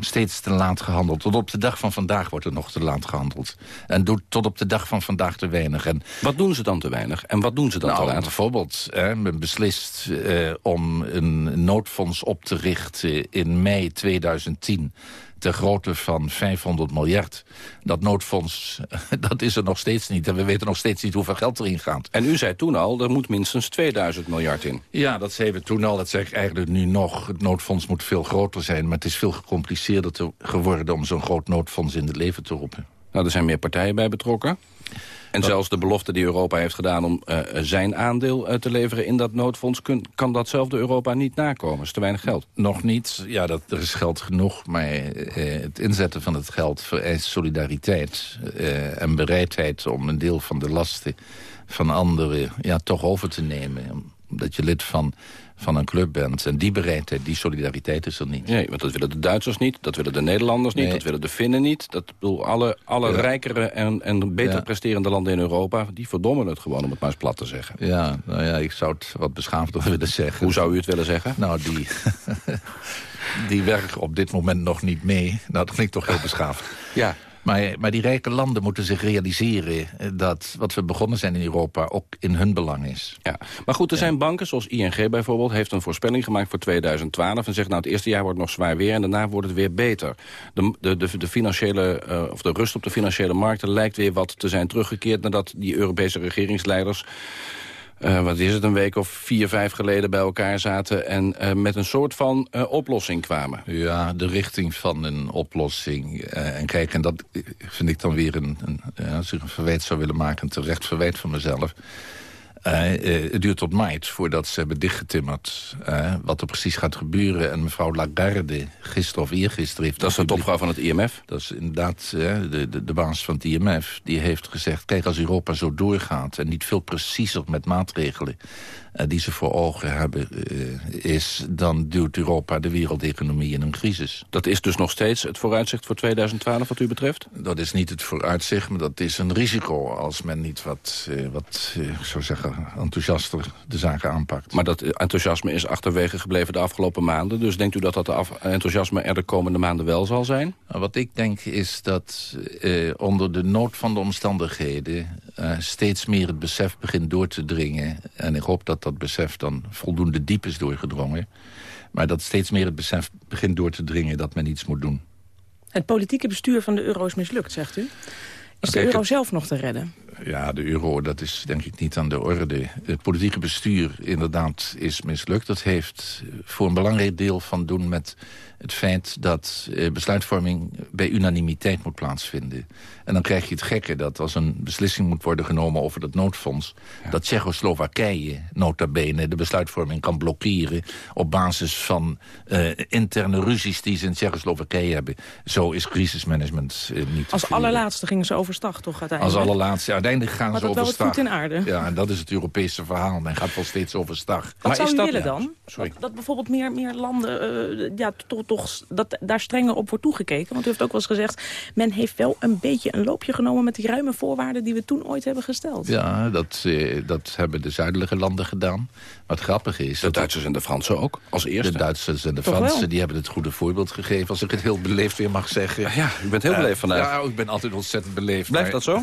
steeds te laat gehandeld. Tot op de dag van vandaag wordt er nog te laat gehandeld. En doet tot op de dag van vandaag te weinig. En, wat doen ze dan te weinig? En wat doen ze dan nou, te laat? Bijvoorbeeld, hè, men beslist eh, om een noodfonds op te richten in mei 2010 ter grootte van 500 miljard. Dat noodfonds, [laughs] dat is er nog steeds niet. En we weten nog steeds niet hoeveel geld erin gaat. En u zei toen al, er moet minstens 2000 miljard in. Ja, dat zeiden we toen al. Dat zeg ik eigenlijk nu nog. Het noodfonds moet veel groter zijn. Maar het is veel gecompliceerder geworden om zo'n groot noodfonds in het leven te roepen. Nou, er zijn meer partijen bij betrokken. En zelfs de belofte die Europa heeft gedaan om uh, zijn aandeel uh, te leveren in dat noodfonds... Kun, kan datzelfde Europa niet nakomen. is te weinig geld. Nog niet. Ja, dat, er is geld genoeg. Maar uh, het inzetten van het geld vereist solidariteit en bereidheid... om een deel van de lasten van anderen ja, toch over te nemen. Omdat je lid van van een club bent. En die bereidheid, die solidariteit is er niet. Nee, want dat willen de Duitsers niet, dat willen de Nederlanders niet... dat willen de Finnen niet. Dat bedoel, alle, alle rijkere en, en beter presterende landen in Europa... die verdommen het gewoon, om het maar eens plat te zeggen. Ja, nou ja, ik zou het wat beschaafder [laughs] willen zeggen. Hoe zou u het willen zeggen? Nou, die, [laughs] die werken op dit moment nog niet mee. Nou, dat klinkt toch heel beschaafd. Ja. Maar, maar die rijke landen moeten zich realiseren dat wat we begonnen zijn in Europa ook in hun belang is. Ja, maar goed, er zijn banken zoals ING bijvoorbeeld heeft een voorspelling gemaakt voor 2012 en zegt nou het eerste jaar wordt nog zwaar weer en daarna wordt het weer beter. De, de, de, de financiële, uh, of de rust op de financiële markten lijkt weer wat te zijn teruggekeerd nadat die Europese regeringsleiders uh, wat is het, een week of vier, vijf geleden bij elkaar zaten... en uh, met een soort van uh, oplossing kwamen. Ja, de richting van een oplossing. en kijk, en dat vind ik dan weer een, een als ik een verwijt zou willen maken... een terecht verwijt van mezelf... Uh, uh, het duurt tot maart voordat ze hebben dichtgetimmerd uh, wat er precies gaat gebeuren. En mevrouw Lagarde, gisteren of eergisteren... Heeft dat is de topvrouw van het IMF? Dat is inderdaad de, de, de baas van het IMF. Die heeft gezegd, kijk, als Europa zo doorgaat... en niet veel preciezer met maatregelen die ze voor ogen hebben is... dan duwt Europa de wereldeconomie in een crisis. Dat is dus nog steeds het vooruitzicht voor 2012 wat u betreft? Dat is niet het vooruitzicht, maar dat is een risico... als men niet wat, wat ik zou zeggen, enthousiaster de zaken aanpakt. Maar dat enthousiasme is achterwege gebleven de afgelopen maanden. Dus denkt u dat dat enthousiasme er de komende maanden wel zal zijn? Nou, wat ik denk is dat onder de nood van de omstandigheden... steeds meer het besef begint door te dringen. En ik hoop dat dat besef dan voldoende diep is doorgedrongen. Maar dat steeds meer het besef begint door te dringen dat men iets moet doen. Het politieke bestuur van de euro is mislukt, zegt u. Is de euro zelf nog te redden? Ja, de euro, dat is denk ik niet aan de orde. Het politieke bestuur inderdaad is mislukt. Dat heeft voor een belangrijk deel van doen met het feit dat eh, besluitvorming bij unanimiteit moet plaatsvinden. En dan krijg je het gekke dat als een beslissing moet worden genomen over dat noodfonds... Ja. dat Tsjechoslowakije nota bene de besluitvorming kan blokkeren... op basis van uh, interne ruzies die ze in Tsjechoslowakije hebben. Zo is crisismanagement uh, niet Als allerlaatste gingen ze overstag toch uiteindelijk? Als allerlaatste, uiteindelijk gaan maar ze overstag. Maar dat wel het goed in aarde. Ja, en dat is het Europese verhaal. Men gaat wel steeds overstag. Wat maar zou is u dat, willen ja, dan? Sorry. Dat, dat bijvoorbeeld meer, meer landen uh, ja, toch, toch dat daar strenger op wordt toegekeken? Want u heeft ook wel eens gezegd... men heeft wel een beetje een loopje genomen met die ruime voorwaarden... die we toen ooit hebben gesteld. Ja, dat, eh, dat hebben de zuidelijke landen gedaan. Maar het grappige is... De Duitsers en de Fransen ook, als eerste. De Duitsers en de Toch Fransen wel? die hebben het goede voorbeeld gegeven. Als ik het heel beleefd weer mag zeggen. Ja, u bent heel Eh, beleefd vandaag. Ja, ik ben altijd ontzettend beleefd. Blijft maar- dat zo?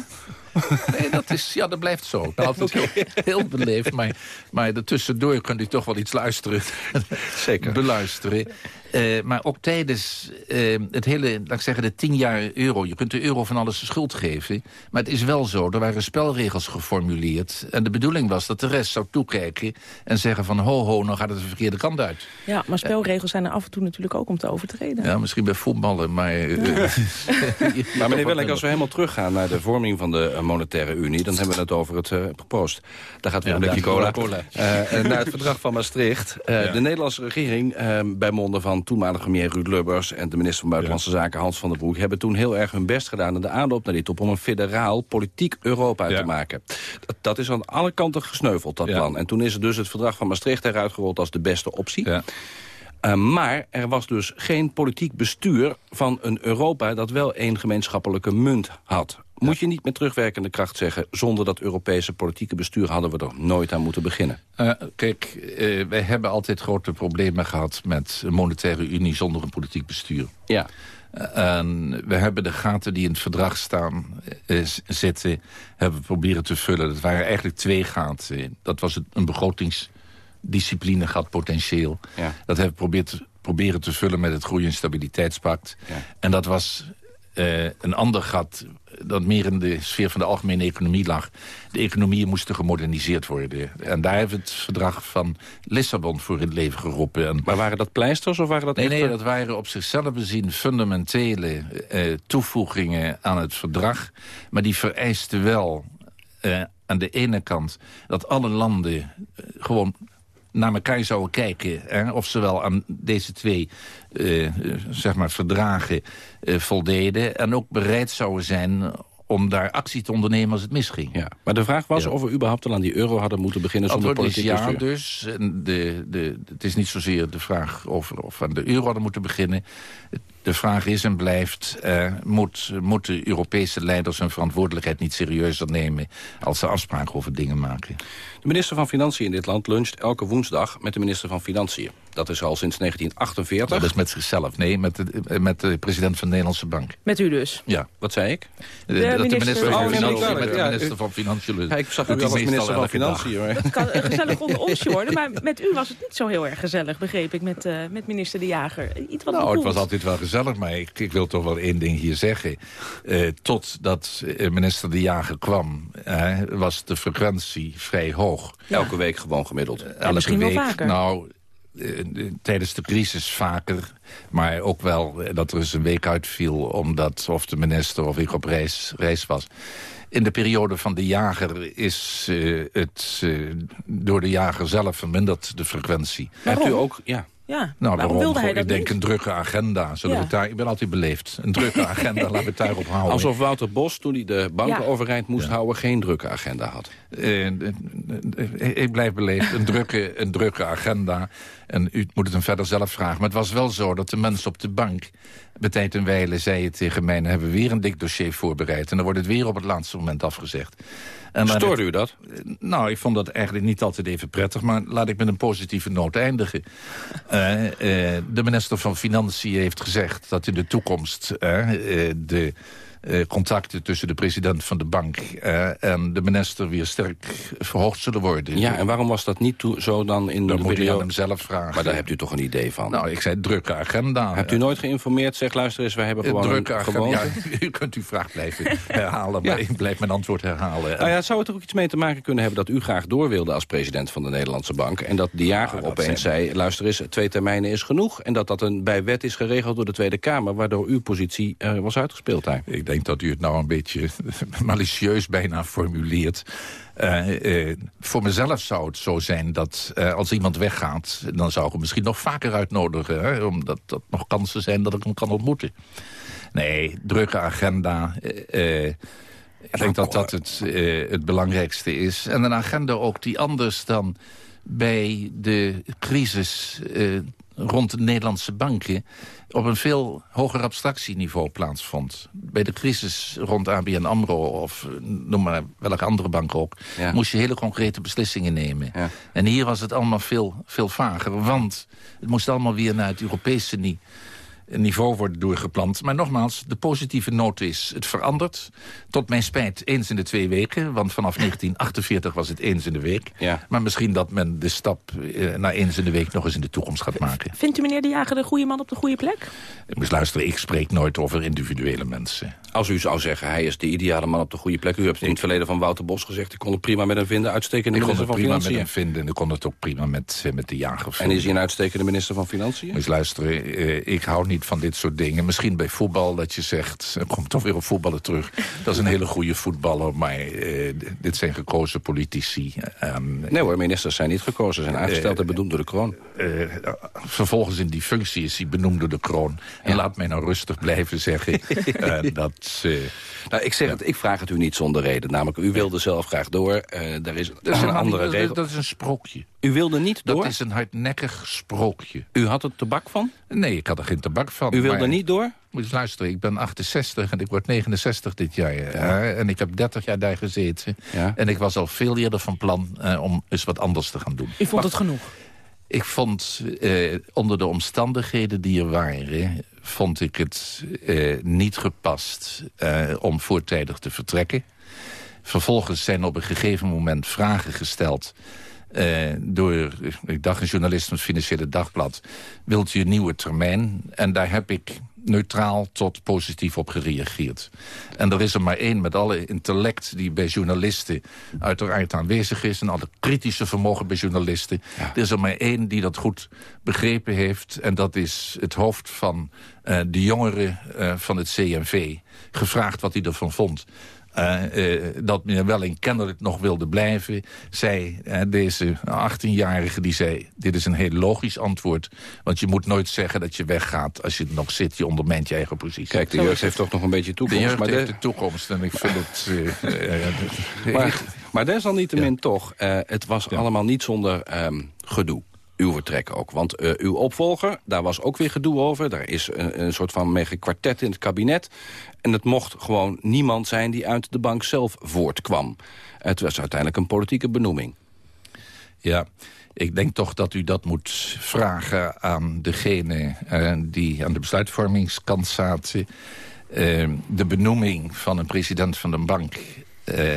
[laughs] Nee, dat, is, ja, dat blijft zo. Ik ben altijd heel, heel beleefd. Maar, maar ertussendoor kunt u toch wel iets luisteren. Zeker. Beluisteren. Eh, maar ook tijdens eh, het hele, laat ik zeggen, de tien jaar euro. Je kunt de euro van alles de schuld geven. Maar het is wel zo, er waren spelregels geformuleerd. En de bedoeling was dat de rest zou toekijken en zeggen van... ho, ho, nou gaat het de verkeerde kant uit. Ja, maar spelregels zijn er af en toe natuurlijk ook om te overtreden. Ja, misschien bij voetballen, maar... eh, [laughs] Maar meneer Wellink, als we helemaal teruggaan naar de vorming van de eh, monetaire unie. Dan hebben we het over het uh, post. Daar gaat weer Ja, een blikje cola. cola. Eh, naar het verdrag van Maastricht. Eh, Ja. De Nederlandse regering, eh, bij monden van toenmalige premier Ruud Lubbers... en de minister van Buitenlandse Zaken Hans van der Broek... hebben toen heel erg hun best gedaan in de aanloop naar die top... om een federaal politiek Europa te maken. Dat, dat is aan alle kanten gesneuveld, dat plan. En toen is er dus het verdrag van Maastricht eruit gerold als de beste optie. Eh, maar er was dus geen politiek bestuur van een Europa... dat wel één gemeenschappelijke munt had. Moet je niet met terugwerkende kracht zeggen... zonder dat Europese politieke bestuur hadden we er nooit aan moeten beginnen. Eh, kijk, eh, wij hebben altijd grote problemen gehad met een monetaire unie zonder een politiek bestuur. Ja. Eh, en we hebben de gaten die in het verdrag staan, zitten, hebben we proberen te vullen. Dat waren eigenlijk twee gaten. Dat was een begrotingsdiscipline gat potentieel. Ja. Dat hebben we probeerd, proberen te vullen met het Groei- en Stabiliteitspact. En dat was eh, een ander gat dat meer in de sfeer van de algemene economie lag. De economieën moesten gemoderniseerd worden. En daar we het verdrag van Lissabon voor in het leven geroepen. En Maar waren dat pleisters of waren dat Nee, nee, dat waren op zichzelf bezien fundamentele eh, toevoegingen aan het verdrag. Maar die vereisten wel eh, aan de ene kant dat alle landen gewoon naar elkaar zouden kijken... Hè, of ze wel aan deze twee eh, eh, zeg maar verdragen eh, voldeden... en ook bereid zouden zijn om daar actie te ondernemen als het misging. Ja, maar de vraag was of we überhaupt al aan die euro hadden moeten beginnen zonder Antwoord is politiek ja bestuur. dus. De, de, het is niet zozeer de vraag of, of we aan de euro hadden moeten beginnen. De vraag is en blijft, eh, moet, moeten Europese leiders hun verantwoordelijkheid niet serieuzer nemen als ze afspraken over dingen maken? De minister van Financiën in dit land luncht elke woensdag met de minister van Financiën. Dat is al sinds 1948. Dat is met zichzelf, nee, met de, met de president van de Nederlandse Bank. Met u dus. Ja. Wat zei ik? De, dat de minister- minister Oh, van nee, Financiën duidelijk, met de ja. minister van Financiën luncht. Ja, ik zag u wel als minister van. Financiën. Hoor. Het kan gezellig onder [laughs] onsje worden, maar met u was het niet zo heel erg gezellig, begreep ik, met, eh, met minister De Jager. Iets wat Nou, het was altijd wel gezellig, maar ik, ik wil toch wel één ding hier zeggen. Eh, totdat eh, minister De Jager kwam, was de frequentie vrij hoog. Elke week gewoon gemiddeld. Elke misschien wel week, vaker. Nou, eh, eh, tijdens de crisis vaker. Maar ook wel eh, dat er eens een week uitviel... omdat of de minister of ik op reis, reis was. In de periode van de jager is eh, het eh, door de jager zelf verminderd, de frequentie. Hebt u ook... Ja. Ja, Nou, waarom waarom? wilde hij dat ik denk niet? een drukke agenda. Zullen Ja. we het daar, ik ben altijd beleefd. Een drukke [laughs] agenda, laten we het daarop houden. Alsof Wouter Bos, toen hij de banken Ja. overeind moest houden... geen drukke agenda had. Eh, eh, eh, ik blijf beleefd. Een drukke, een drukke agenda. En u moet het hem verder zelf vragen. Maar het was wel zo dat de mensen op de bank... bij tijd en wijle zeiden tegen mij... dan hebben we weer een dik dossier voorbereid. En dan wordt het weer op het laatste moment afgezegd. Dan- Stoorde u dat? Nou, ik vond dat eigenlijk niet altijd even prettig... maar laat ik met een positieve noot eindigen. [laughs] Eh, eh, de minister van Financiën heeft gezegd dat in de toekomst... eh, eh, de eh, contacten tussen de president van de bank... eh, en de minister weer sterk verhoogd zullen worden. Ja, en waarom was dat niet zo dan in Dan de moet u aan hem zelf vragen. Maar daar hebt u toch een idee van? Nou, ik zei drukke agenda. Hebt u nooit geïnformeerd? Zeg, luister eens, wij hebben Een gewoon drukke een agenda. Ja, [laughs] u kunt uw vraag blijven [laughs] herhalen, maar Ja. ik blijf mijn antwoord herhalen. Nou ja, zou het er ook iets mee te maken kunnen hebben dat u graag door wilde als president van de Nederlandse Bank? En dat de jager dat opeens zei, luister eens, twee termijnen is genoeg. En dat dat een, bij wet is geregeld door de Tweede Kamer, waardoor uw positie eh, was uitgespeeld daar. Ik denk dat u het nou een beetje [laughs] malicieus bijna formuleert. Eh, eh, voor mezelf zou het zo zijn dat eh, als iemand weggaat... dan zou ik hem misschien nog vaker uitnodigen. Hè, omdat dat nog kansen zijn dat ik hem kan ontmoeten. Nee, drukke agenda. ik denk dat dat het, het belangrijkste is. En een agenda ook die anders dan bij de crisis rond de Nederlandse banken... op een veel hoger abstractieniveau plaatsvond. Bij de crisis rond ABN AMRO of noem maar welke andere bank ook... Ja. moest je hele concrete beslissingen nemen. En hier was het allemaal veel, veel vager, want het moest allemaal weer naar het Europese ni- niveau worden doorgeplant. Maar nogmaals, de positieve noot is, het verandert. Tot mijn spijt eens in de twee weken. Want vanaf [laughs] 1948 was het eens in de week. Maar misschien dat men de stap eh, naar eens in de week nog eens in de toekomst gaat maken. Vindt u meneer De Jager de goede man op de goede plek? Ik moest luisteren, ik spreek nooit over individuele mensen. Als u zou zeggen, hij is de ideale man op de goede plek. U hebt in het verleden van Wouter Bos gezegd, ik kon het prima met hem vinden. Uitstekende Ik kon minister het van prima met Financiën. hem vinden en ik kon het ook prima met, eh, met de jager En vinden. is hij een uitstekende minister van Financiën? Moet je luisteren, eh, ik hou niet niet van dit soort dingen. Misschien bij voetbal dat je zegt, er komt toch weer op voetballen terug. Dat is een hele goede voetballer, maar uh, dit zijn gekozen politici. Um, nee hoor, ministers zijn niet gekozen, zijn aangesteld en benoemd door de kroon. vervolgens in die functie is hij benoemd door de kroon. En laat mij nou rustig blijven zeggen [laughs] dat... nou, ik, zeg het, ik vraag het u niet zonder reden. Namelijk, u wilde zelf graag door. daar is, dat is een, andere regel. Dat is een sprookje. U wilde niet door? Dat is een hardnekkig sprookje. U had er tabak van? Nee, ik had er geen tabak van. U wilde maar... niet door? Moet je luisteren, ik ben 68 en ik word 69 dit jaar. Ja. en ik heb 30 jaar daar gezeten. Ja. En ik was al veel eerder van plan uh, om eens wat anders te gaan doen. U vond het genoeg? Ik vond, uh, onder de omstandigheden die er waren... vond ik het uh, niet gepast om voortijdig te vertrekken. Vervolgens zijn op een gegeven moment vragen gesteld... Uh, door, ik dacht een journalist van het Financiële Dagblad... wilt u een nieuwe termijn? En daar heb ik neutraal tot positief op gereageerd. En er is er maar één met alle intellect die bij journalisten uiteraard aanwezig is... en alle kritische vermogen bij journalisten. Ja. Er is er maar één die dat goed begrepen heeft... en dat is het hoofd van uh, de jongeren uh, van het CNV. Gevraagd wat hij ervan vond. Uh, uh, dat meneer Welling kennelijk nog wilde blijven... zei uh, deze 18-jarige, die zei... dit is een heel logisch antwoord. Want je moet nooit zeggen dat je weggaat. Als je nog zit, je ondermijnt je eigen positie. Kijk, de jeugd heeft toch nog een beetje toekomst. De jeugd maar heeft de... de toekomst en ik vind het... uh, maar, maar desalniettemin ja. toch, het was ja. allemaal niet zonder um, gedoe uw vertrek ook. Want uh, uw opvolger, daar was ook weer gedoe over. Daar is een, een soort van mega kwartet in het kabinet. En het mocht gewoon niemand zijn die uit de bank zelf voortkwam. Het was uiteindelijk een politieke benoeming. Ja, ik denk toch dat u dat moet vragen aan degene uh, die aan de besluitvormingskant zaten. De benoeming van een president van een bank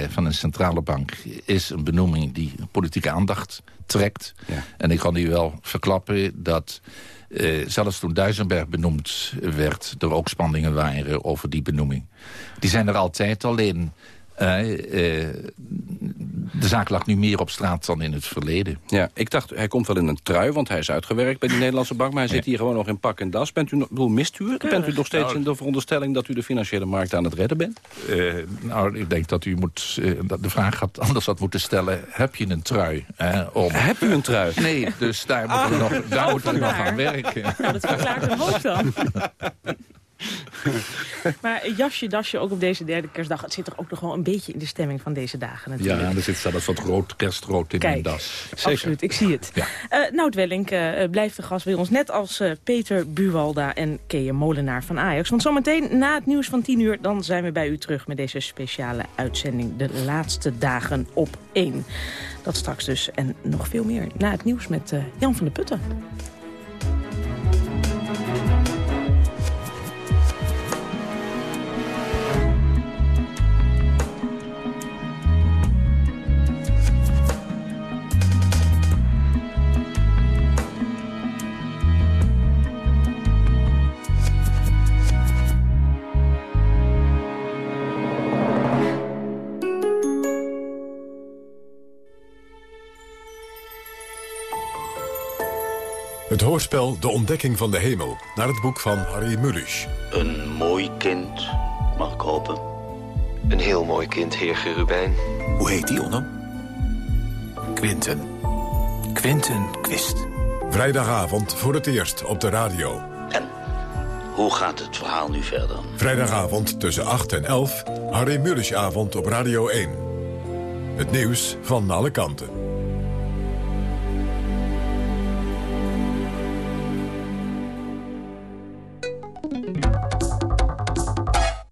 van een centrale bank is een benoeming die politieke aandacht trekt. Ja. En ik kan u wel verklappen dat uh, zelfs toen Duisenberg benoemd werd... er ook spanningen waren over die benoeming. Die zijn er altijd alleen... Uh, uh, de zaak lag nu meer op straat dan in het verleden. Ja, ik dacht, hij komt wel in een trui, want hij is uitgewerkt bij die Nederlandse bank. Maar hij zit hier gewoon nog in pak en das. Bent u, bedoel, mist u het? Bent u nog steeds nou, in de veronderstelling dat u de financiële markt aan het redden bent? Uh, nou, ik denk dat u moet, de vraag had anders had moeten stellen. Heb je een trui? om... Heb u een trui? Nee, dus daar moeten we nog, daar oh, moeten we nog aan werken. Nou, dat verklaart een hoop dan. [laughs] [laughs] maar jasje, dasje, ook op deze derde kerstdag... het zit toch ook nog wel een beetje in de stemming van deze dagen natuurlijk. Ja, er zit zelfs wat rood kerstrood in Kijk, mijn das. Zeker. absoluut, ik zie het. Ja. Uh, Nout Wellink uh, blijft de gast bij ons, net als uh, Peter Buwalda en Kees Molenaar van Ajax. Want zometeen na het nieuws van 10 uur... dan zijn we bij u terug met deze speciale uitzending... de laatste dagen op 1. Dat straks dus en nog veel meer na het nieuws met Jan van der Putten. Hoorspel De Ontdekking van de Hemel, naar het boek van Harry Mulisch. Een mooi kind, mag ik hopen. Een heel mooi kind, heer Gerubijn. Hoe heet die, Onno? Quinten. Quinten Quist. Vrijdagavond voor het eerst op de radio. En hoe gaat het verhaal nu verder? Vrijdagavond tussen 8 en 11, Harry Mulischavond op Radio 1. Het nieuws van alle kanten.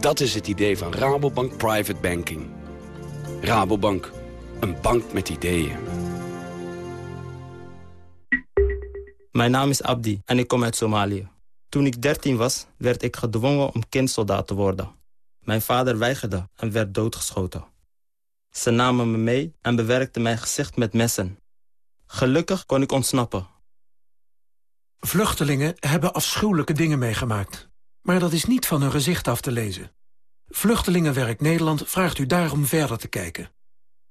Dat is het idee van Rabobank Private Banking. Rabobank, een bank met ideeën. Mijn naam is Abdi en ik kom uit Somalië. Toen ik 13 was, werd ik gedwongen om kindsoldaat te worden. Mijn vader weigerde en werd doodgeschoten. Ze namen me mee en bewerkten mijn gezicht met messen. Gelukkig kon ik ontsnappen. Vluchtelingen hebben afschuwelijke dingen meegemaakt. Maar dat is niet van hun gezicht af te lezen. Vluchtelingenwerk Nederland vraagt u daarom verder te kijken.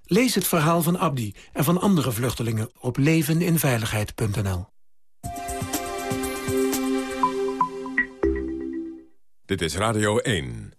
Lees het verhaal van Abdi en van andere vluchtelingen op leveninveiligheid.nl. Dit is Radio 1.